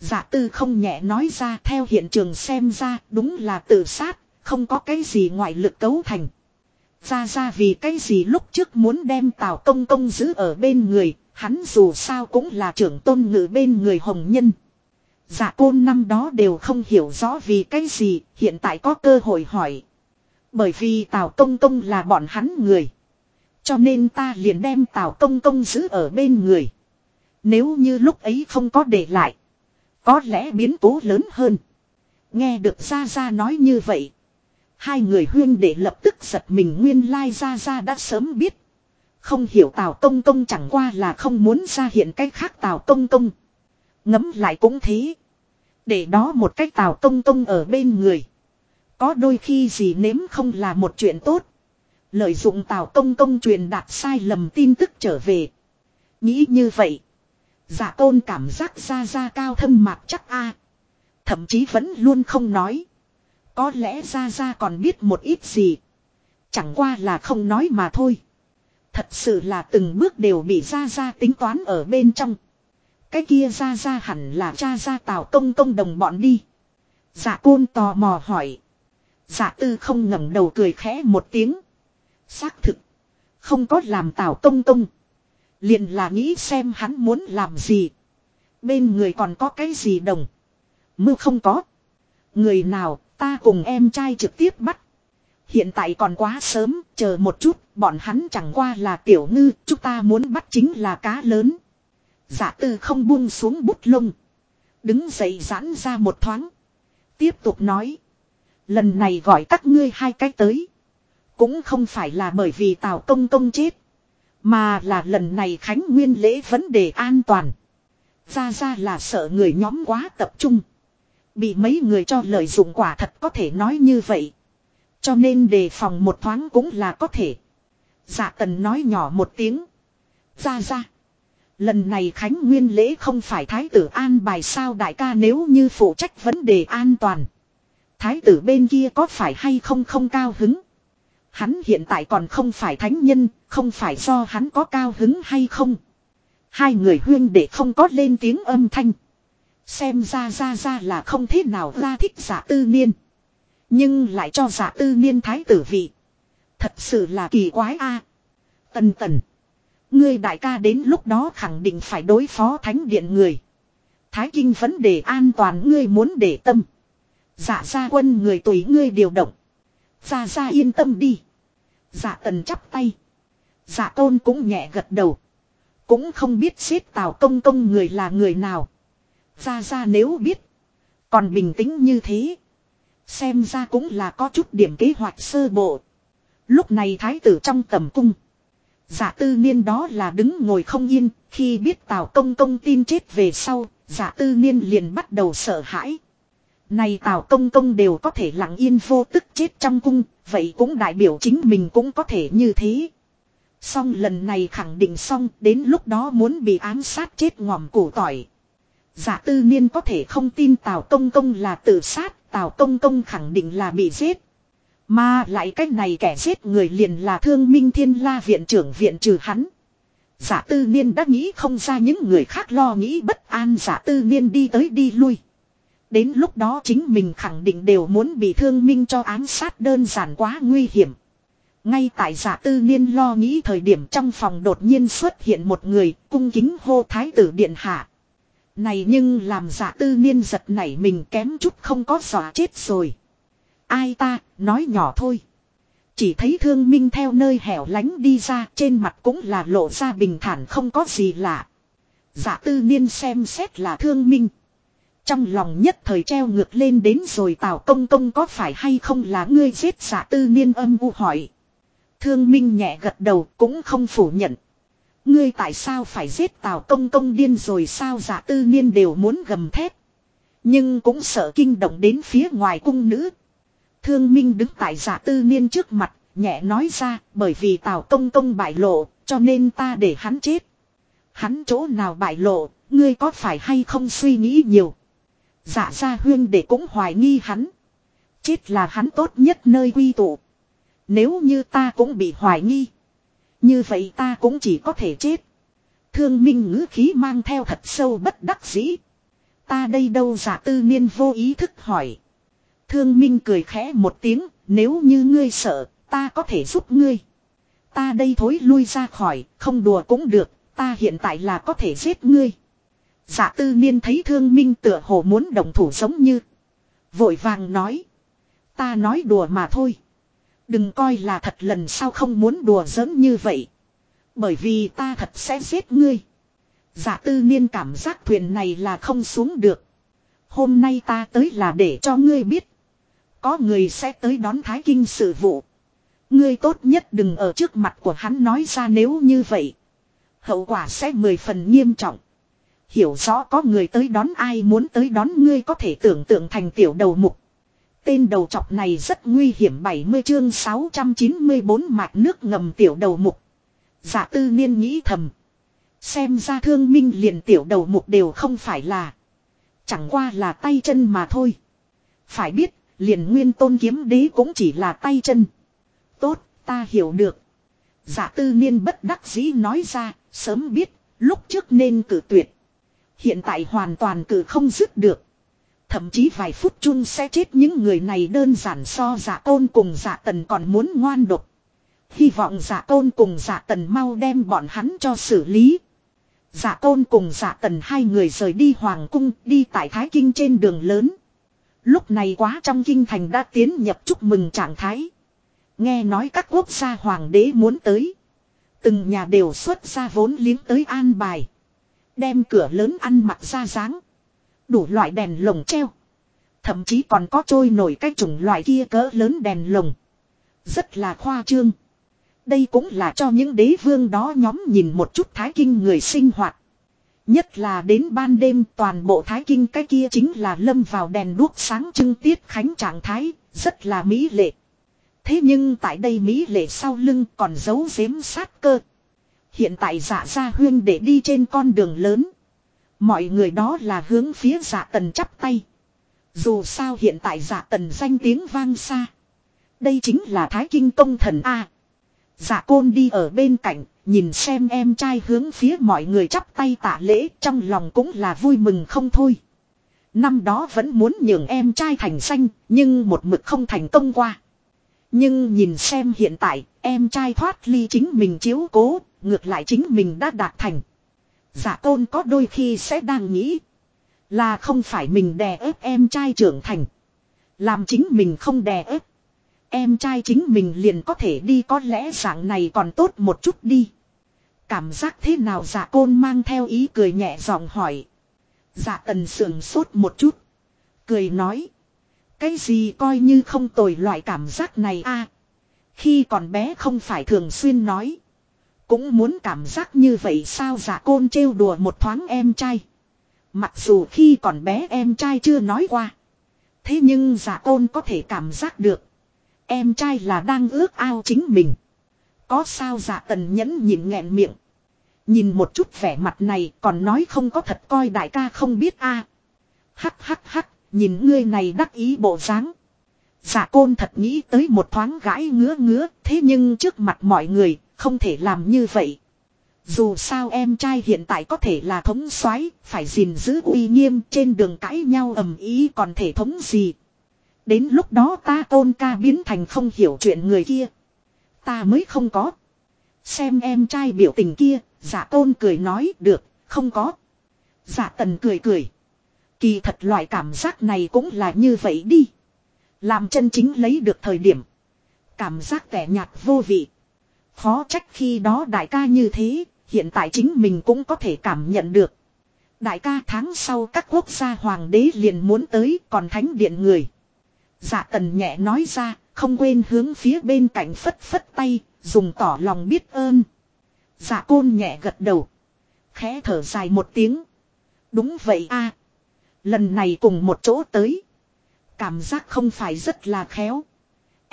Giả tư không nhẹ nói ra theo hiện trường xem ra đúng là tự sát, không có cái gì ngoại lực cấu thành. Ra ra vì cái gì lúc trước muốn đem tào công công giữ ở bên người, hắn dù sao cũng là trưởng tôn ngự bên người hồng nhân. Giả côn năm đó đều không hiểu rõ vì cái gì, hiện tại có cơ hội hỏi. Bởi vì tào công công là bọn hắn người. Cho nên ta liền đem Tào Công Công giữ ở bên người. Nếu như lúc ấy không có để lại. Có lẽ biến cố lớn hơn. Nghe được Gia Gia nói như vậy. Hai người huyên để lập tức giật mình nguyên lai Gia Gia đã sớm biết. Không hiểu Tào Công Công chẳng qua là không muốn ra hiện cách khác Tào Công Công. Ngấm lại cũng thế. Để đó một cách Tào Công Công ở bên người. Có đôi khi gì nếm không là một chuyện tốt. Lợi dụng Tào Công Công truyền đạt sai lầm tin tức trở về. Nghĩ như vậy. Giả tôn cảm giác ra ra cao thâm mạc chắc a Thậm chí vẫn luôn không nói. Có lẽ ra ra còn biết một ít gì. Chẳng qua là không nói mà thôi. Thật sự là từng bước đều bị ra ra tính toán ở bên trong. Cái kia ra ra hẳn là cha ra tào công công đồng bọn đi. Giả côn tò mò hỏi. Giả tư không ngẩng đầu cười khẽ một tiếng. Xác thực. Không có làm tào công công. Liền là nghĩ xem hắn muốn làm gì. Bên người còn có cái gì đồng. Mưu không có. Người nào ta cùng em trai trực tiếp bắt. Hiện tại còn quá sớm, chờ một chút, bọn hắn chẳng qua là tiểu ngư, chúng ta muốn bắt chính là cá lớn. Giả tư không buông xuống bút lông. Đứng dậy giãn ra một thoáng. Tiếp tục nói. Lần này gọi các ngươi hai cái tới. Cũng không phải là bởi vì Tào Công Công chết. Mà là lần này Khánh Nguyên lễ vấn đề an toàn. Ra ra là sợ người nhóm quá tập trung. Bị mấy người cho lợi dụng quả thật có thể nói như vậy. Cho nên đề phòng một thoáng cũng là có thể. Dạ tần nói nhỏ một tiếng. Ra ra. Lần này Khánh Nguyên lễ không phải Thái tử an bài sao đại ca nếu như phụ trách vấn đề an toàn. Thái tử bên kia có phải hay không không cao hứng. Hắn hiện tại còn không phải thánh nhân, không phải do hắn có cao hứng hay không. Hai người huyên để không có lên tiếng âm thanh. Xem ra ra ra là không thế nào ra thích giả tư niên. Nhưng lại cho giả tư niên thái tử vị. Thật sự là kỳ quái a. Tần tần. Ngươi đại ca đến lúc đó khẳng định phải đối phó thánh điện người. Thái kinh vấn đề an toàn ngươi muốn để tâm. Dạ ra quân người tùy ngươi điều động. Ra ra yên tâm đi. Dạ tần chắp tay. Dạ tôn cũng nhẹ gật đầu. Cũng không biết xếp tào công công người là người nào. Ra ra nếu biết. Còn bình tĩnh như thế. Xem ra cũng là có chút điểm kế hoạch sơ bộ. Lúc này thái tử trong tầm cung. Giả dạ tư niên đó là đứng ngồi không yên. Khi biết tào công công tin chết về sau. Giả dạ tư niên liền bắt đầu sợ hãi. Này Tào Công Công đều có thể lặng yên vô tức chết trong cung, vậy cũng đại biểu chính mình cũng có thể như thế. Xong lần này khẳng định xong, đến lúc đó muốn bị ám sát chết ngòm củ tỏi. Giả tư niên có thể không tin Tào Công Công là tự sát, Tào Công Công khẳng định là bị giết. Mà lại cách này kẻ giết người liền là thương minh thiên la viện trưởng viện trừ hắn. Giả tư niên đã nghĩ không ra những người khác lo nghĩ bất an giả tư niên đi tới đi lui. Đến lúc đó chính mình khẳng định đều muốn bị thương minh cho ám sát đơn giản quá nguy hiểm. Ngay tại giả tư niên lo nghĩ thời điểm trong phòng đột nhiên xuất hiện một người cung kính hô thái tử điện hạ. Này nhưng làm giả tư niên giật nảy mình kém chút không có giỏ chết rồi. Ai ta, nói nhỏ thôi. Chỉ thấy thương minh theo nơi hẻo lánh đi ra trên mặt cũng là lộ ra bình thản không có gì lạ. Giả tư niên xem xét là thương minh. Trong lòng nhất thời treo ngược lên đến rồi tào công công có phải hay không là ngươi giết giả tư niên âm u hỏi. Thương minh nhẹ gật đầu cũng không phủ nhận. Ngươi tại sao phải giết tào công công điên rồi sao giả tư niên đều muốn gầm thét. Nhưng cũng sợ kinh động đến phía ngoài cung nữ. Thương minh đứng tại giả tư niên trước mặt, nhẹ nói ra bởi vì tào công công bại lộ, cho nên ta để hắn chết. Hắn chỗ nào bại lộ, ngươi có phải hay không suy nghĩ nhiều. Dạ ra huyên để cũng hoài nghi hắn. Chết là hắn tốt nhất nơi quy tụ. Nếu như ta cũng bị hoài nghi. Như vậy ta cũng chỉ có thể chết. Thương minh ngữ khí mang theo thật sâu bất đắc dĩ. Ta đây đâu giả tư niên vô ý thức hỏi. Thương minh cười khẽ một tiếng, nếu như ngươi sợ, ta có thể giúp ngươi. Ta đây thối lui ra khỏi, không đùa cũng được, ta hiện tại là có thể giết ngươi. Dạ tư niên thấy thương minh tựa hồ muốn đồng thủ giống như. Vội vàng nói. Ta nói đùa mà thôi. Đừng coi là thật lần sau không muốn đùa giỡn như vậy. Bởi vì ta thật sẽ giết ngươi. Giả tư niên cảm giác thuyền này là không xuống được. Hôm nay ta tới là để cho ngươi biết. Có người sẽ tới đón thái kinh sự vụ. Ngươi tốt nhất đừng ở trước mặt của hắn nói ra nếu như vậy. Hậu quả sẽ mười phần nghiêm trọng. Hiểu rõ có người tới đón ai muốn tới đón ngươi có thể tưởng tượng thành tiểu đầu mục. Tên đầu chọc này rất nguy hiểm 70 chương 694 mạch nước ngầm tiểu đầu mục. Giả tư niên nghĩ thầm. Xem ra thương minh liền tiểu đầu mục đều không phải là. Chẳng qua là tay chân mà thôi. Phải biết, liền nguyên tôn kiếm đế cũng chỉ là tay chân. Tốt, ta hiểu được. Giả tư niên bất đắc dĩ nói ra, sớm biết, lúc trước nên cử tuyệt. Hiện tại hoàn toàn cử không dứt được. Thậm chí vài phút chung sẽ chết những người này đơn giản so giả tôn cùng giả tần còn muốn ngoan độc. Hy vọng giả tôn cùng giả tần mau đem bọn hắn cho xử lý. Giả tôn cùng giả tần hai người rời đi hoàng cung, đi tại Thái Kinh trên đường lớn. Lúc này quá trong kinh thành đã tiến nhập chúc mừng trạng thái. Nghe nói các quốc gia hoàng đế muốn tới. Từng nhà đều xuất ra vốn liếng tới an bài. Đem cửa lớn ăn mặc ra dáng. Đủ loại đèn lồng treo. Thậm chí còn có trôi nổi cái chủng loại kia cỡ lớn đèn lồng. Rất là khoa trương. Đây cũng là cho những đế vương đó nhóm nhìn một chút thái kinh người sinh hoạt. Nhất là đến ban đêm toàn bộ thái kinh cái kia chính là lâm vào đèn đuốc sáng trưng tiết khánh trạng thái, rất là mỹ lệ. Thế nhưng tại đây mỹ lệ sau lưng còn giấu giếm sát cơ. Hiện tại dạ gia huyên để đi trên con đường lớn. Mọi người đó là hướng phía dạ tần chắp tay. Dù sao hiện tại dạ tần danh tiếng vang xa. Đây chính là thái kinh công thần A. Dạ côn đi ở bên cạnh, nhìn xem em trai hướng phía mọi người chắp tay tạ lễ trong lòng cũng là vui mừng không thôi. Năm đó vẫn muốn nhường em trai thành xanh, nhưng một mực không thành công qua. Nhưng nhìn xem hiện tại, em trai thoát ly chính mình chiếu cố, ngược lại chính mình đã đạt thành. Giả tôn có đôi khi sẽ đang nghĩ. Là không phải mình đè ép em trai trưởng thành. Làm chính mình không đè ép. Em trai chính mình liền có thể đi, có lẽ dạng này còn tốt một chút đi. Cảm giác thế nào giả côn mang theo ý cười nhẹ giọng hỏi. Giả tần sườn sốt một chút. Cười nói. Cái gì coi như không tồi loại cảm giác này a Khi còn bé không phải thường xuyên nói. Cũng muốn cảm giác như vậy sao giả côn trêu đùa một thoáng em trai. Mặc dù khi còn bé em trai chưa nói qua. Thế nhưng giả côn có thể cảm giác được. Em trai là đang ước ao chính mình. Có sao giả tần nhẫn nhìn nghẹn miệng. Nhìn một chút vẻ mặt này còn nói không có thật coi đại ca không biết a Hắc hắc hắc, nhìn ngươi này đắc ý bộ dáng. Giả côn thật nghĩ tới một thoáng gãi ngứa ngứa, thế nhưng trước mặt mọi người, không thể làm như vậy. Dù sao em trai hiện tại có thể là thống soái phải gìn giữ uy nghiêm trên đường cãi nhau ầm ý còn thể thống gì. Đến lúc đó ta tôn ca biến thành không hiểu chuyện người kia. Ta mới không có. Xem em trai biểu tình kia, giả tôn cười nói được, không có. Giả tần cười cười. Kỳ thật loại cảm giác này cũng là như vậy đi. Làm chân chính lấy được thời điểm. Cảm giác tẻ nhạt vô vị. Khó trách khi đó đại ca như thế, hiện tại chính mình cũng có thể cảm nhận được. Đại ca tháng sau các quốc gia hoàng đế liền muốn tới còn thánh điện người. Dạ tần nhẹ nói ra, không quên hướng phía bên cạnh phất phất tay, dùng tỏ lòng biết ơn. Dạ côn nhẹ gật đầu. Khẽ thở dài một tiếng. Đúng vậy a Lần này cùng một chỗ tới. Cảm giác không phải rất là khéo.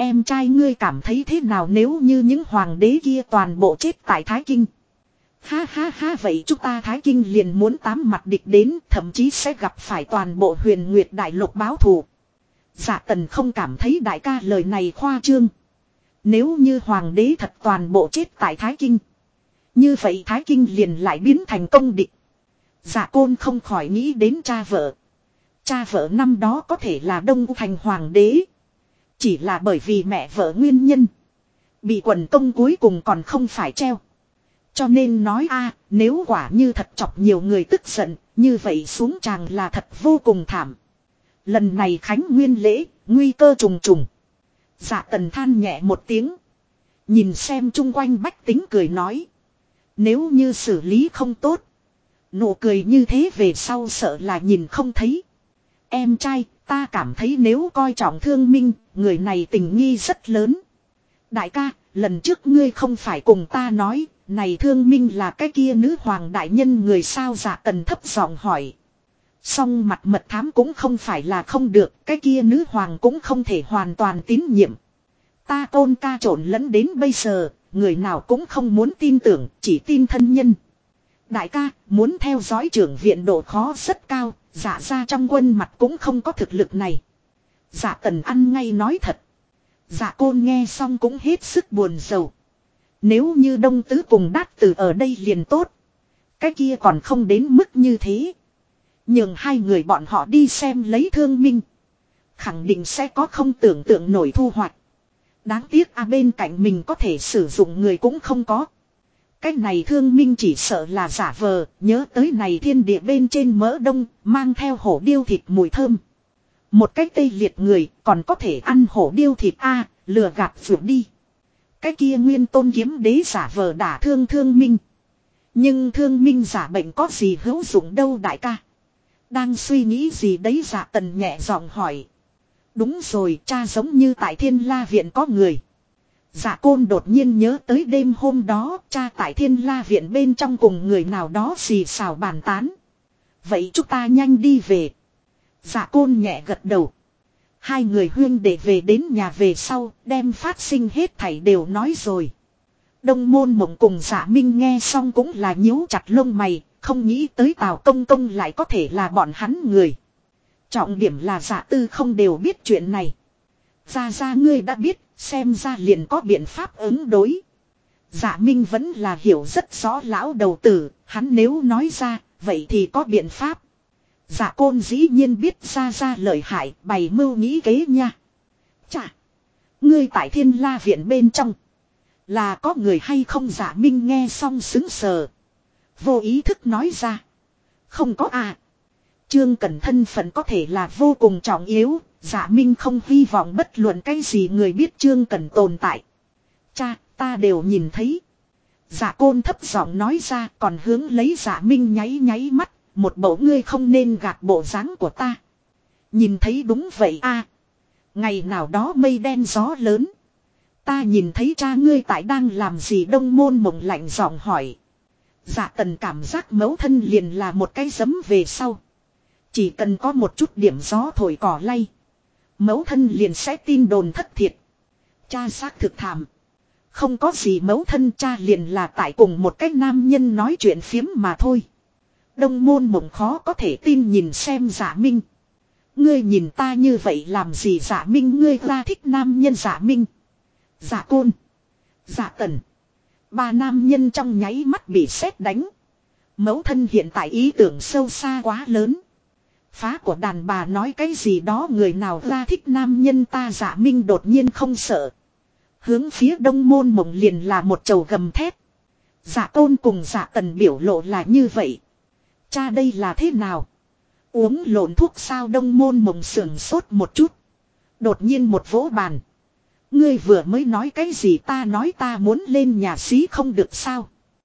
Em trai ngươi cảm thấy thế nào nếu như những hoàng đế kia toàn bộ chết tại Thái Kinh. Ha ha ha, vậy chúng ta Thái Kinh liền muốn tám mặt địch đến, thậm chí sẽ gặp phải toàn bộ huyền nguyệt đại lục báo thù. Dạ tần không cảm thấy đại ca lời này khoa trương. Nếu như hoàng đế thật toàn bộ chết tại Thái Kinh. Như vậy Thái Kinh liền lại biến thành công địch. Dạ côn không khỏi nghĩ đến cha vợ. Cha vợ năm đó có thể là Đông Thành Hoàng đế. Chỉ là bởi vì mẹ vợ nguyên nhân. Bị quần công cuối cùng còn không phải treo. Cho nên nói a nếu quả như thật chọc nhiều người tức giận, như vậy xuống chàng là thật vô cùng thảm. Lần này Khánh Nguyên lễ, nguy cơ trùng trùng. Dạ tần than nhẹ một tiếng. Nhìn xem chung quanh bách tính cười nói. Nếu như xử lý không tốt. Nụ cười như thế về sau sợ là nhìn không thấy. Em trai, ta cảm thấy nếu coi trọng thương minh, người này tình nghi rất lớn. Đại ca, lần trước ngươi không phải cùng ta nói, này thương minh là cái kia nữ hoàng đại nhân người sao dạ giả tần thấp giọng hỏi. Song mặt mật thám cũng không phải là không được, cái kia nữ hoàng cũng không thể hoàn toàn tín nhiệm. Ta tôn ca trộn lẫn đến bây giờ, người nào cũng không muốn tin tưởng, chỉ tin thân nhân. Đại ca, muốn theo dõi trưởng viện độ khó rất cao, dạ ra trong quân mặt cũng không có thực lực này. dạ tần ăn ngay nói thật. dạ côn nghe xong cũng hết sức buồn sầu. Nếu như đông tứ cùng đát tử ở đây liền tốt. Cái kia còn không đến mức như thế. Nhưng hai người bọn họ đi xem lấy thương minh. Khẳng định sẽ có không tưởng tượng nổi thu hoạch. Đáng tiếc à bên cạnh mình có thể sử dụng người cũng không có. Cái này thương minh chỉ sợ là giả vờ, nhớ tới này thiên địa bên trên mỡ đông, mang theo hổ điêu thịt mùi thơm. Một cái tây liệt người, còn có thể ăn hổ điêu thịt a lừa gạt vượt đi. Cái kia nguyên tôn kiếm đế giả vờ đả thương thương minh. Nhưng thương minh giả bệnh có gì hữu dụng đâu đại ca. Đang suy nghĩ gì đấy giả tần nhẹ giọng hỏi. Đúng rồi cha giống như tại thiên la viện có người. Dạ côn đột nhiên nhớ tới đêm hôm đó cha tại thiên la viện bên trong cùng người nào đó xì xào bàn tán. Vậy chúng ta nhanh đi về. Dạ côn nhẹ gật đầu. Hai người huyên để về đến nhà về sau đem phát sinh hết thảy đều nói rồi. Đông môn mộng cùng giả dạ minh nghe xong cũng là nhíu chặt lông mày, không nghĩ tới tào công công lại có thể là bọn hắn người. Trọng điểm là giả dạ tư không đều biết chuyện này. Ra ra ngươi đã biết, xem ra liền có biện pháp ứng đối. Dạ Minh vẫn là hiểu rất rõ lão đầu tử, hắn nếu nói ra, vậy thì có biện pháp. Dạ côn dĩ nhiên biết ra ra lợi hại, bày mưu nghĩ kế nha. Chà! Ngươi tại thiên la viện bên trong. Là có người hay không dạ minh nghe xong xứng sờ. Vô ý thức nói ra. Không có à. Trương Cẩn thân phận có thể là vô cùng trọng yếu, Dạ Minh không hy vọng bất luận cái gì người biết Trương Cần tồn tại. Cha, ta đều nhìn thấy. Dạ côn thấp giọng nói ra còn hướng lấy dạ Minh nháy nháy mắt, một bộ ngươi không nên gạt bộ dáng của ta. Nhìn thấy đúng vậy a Ngày nào đó mây đen gió lớn. Ta nhìn thấy cha ngươi tại đang làm gì đông môn mộng lạnh giọng hỏi. Dạ tần cảm giác mấu thân liền là một cái giấm về sau. Chỉ cần có một chút điểm gió thổi cỏ lay. Mẫu thân liền sẽ tin đồn thất thiệt. Cha xác thực thảm. Không có gì mẫu thân cha liền là tại cùng một cách nam nhân nói chuyện phiếm mà thôi. Đông môn mộng khó có thể tin nhìn xem giả minh. Ngươi nhìn ta như vậy làm gì giả minh ngươi ra thích nam nhân giả minh. Giả côn. Giả tần. Ba nam nhân trong nháy mắt bị sét đánh. Mẫu thân hiện tại ý tưởng sâu xa quá lớn. Phá của đàn bà nói cái gì đó người nào ra thích nam nhân ta giả minh đột nhiên không sợ. Hướng phía đông môn mộng liền là một chầu gầm thép. giả tôn cùng giả tần biểu lộ là như vậy. Cha đây là thế nào? Uống lộn thuốc sao đông môn mộng sườn sốt một chút. Đột nhiên một vỗ bàn. Ngươi vừa mới nói cái gì ta nói ta muốn lên nhà xí không được sao?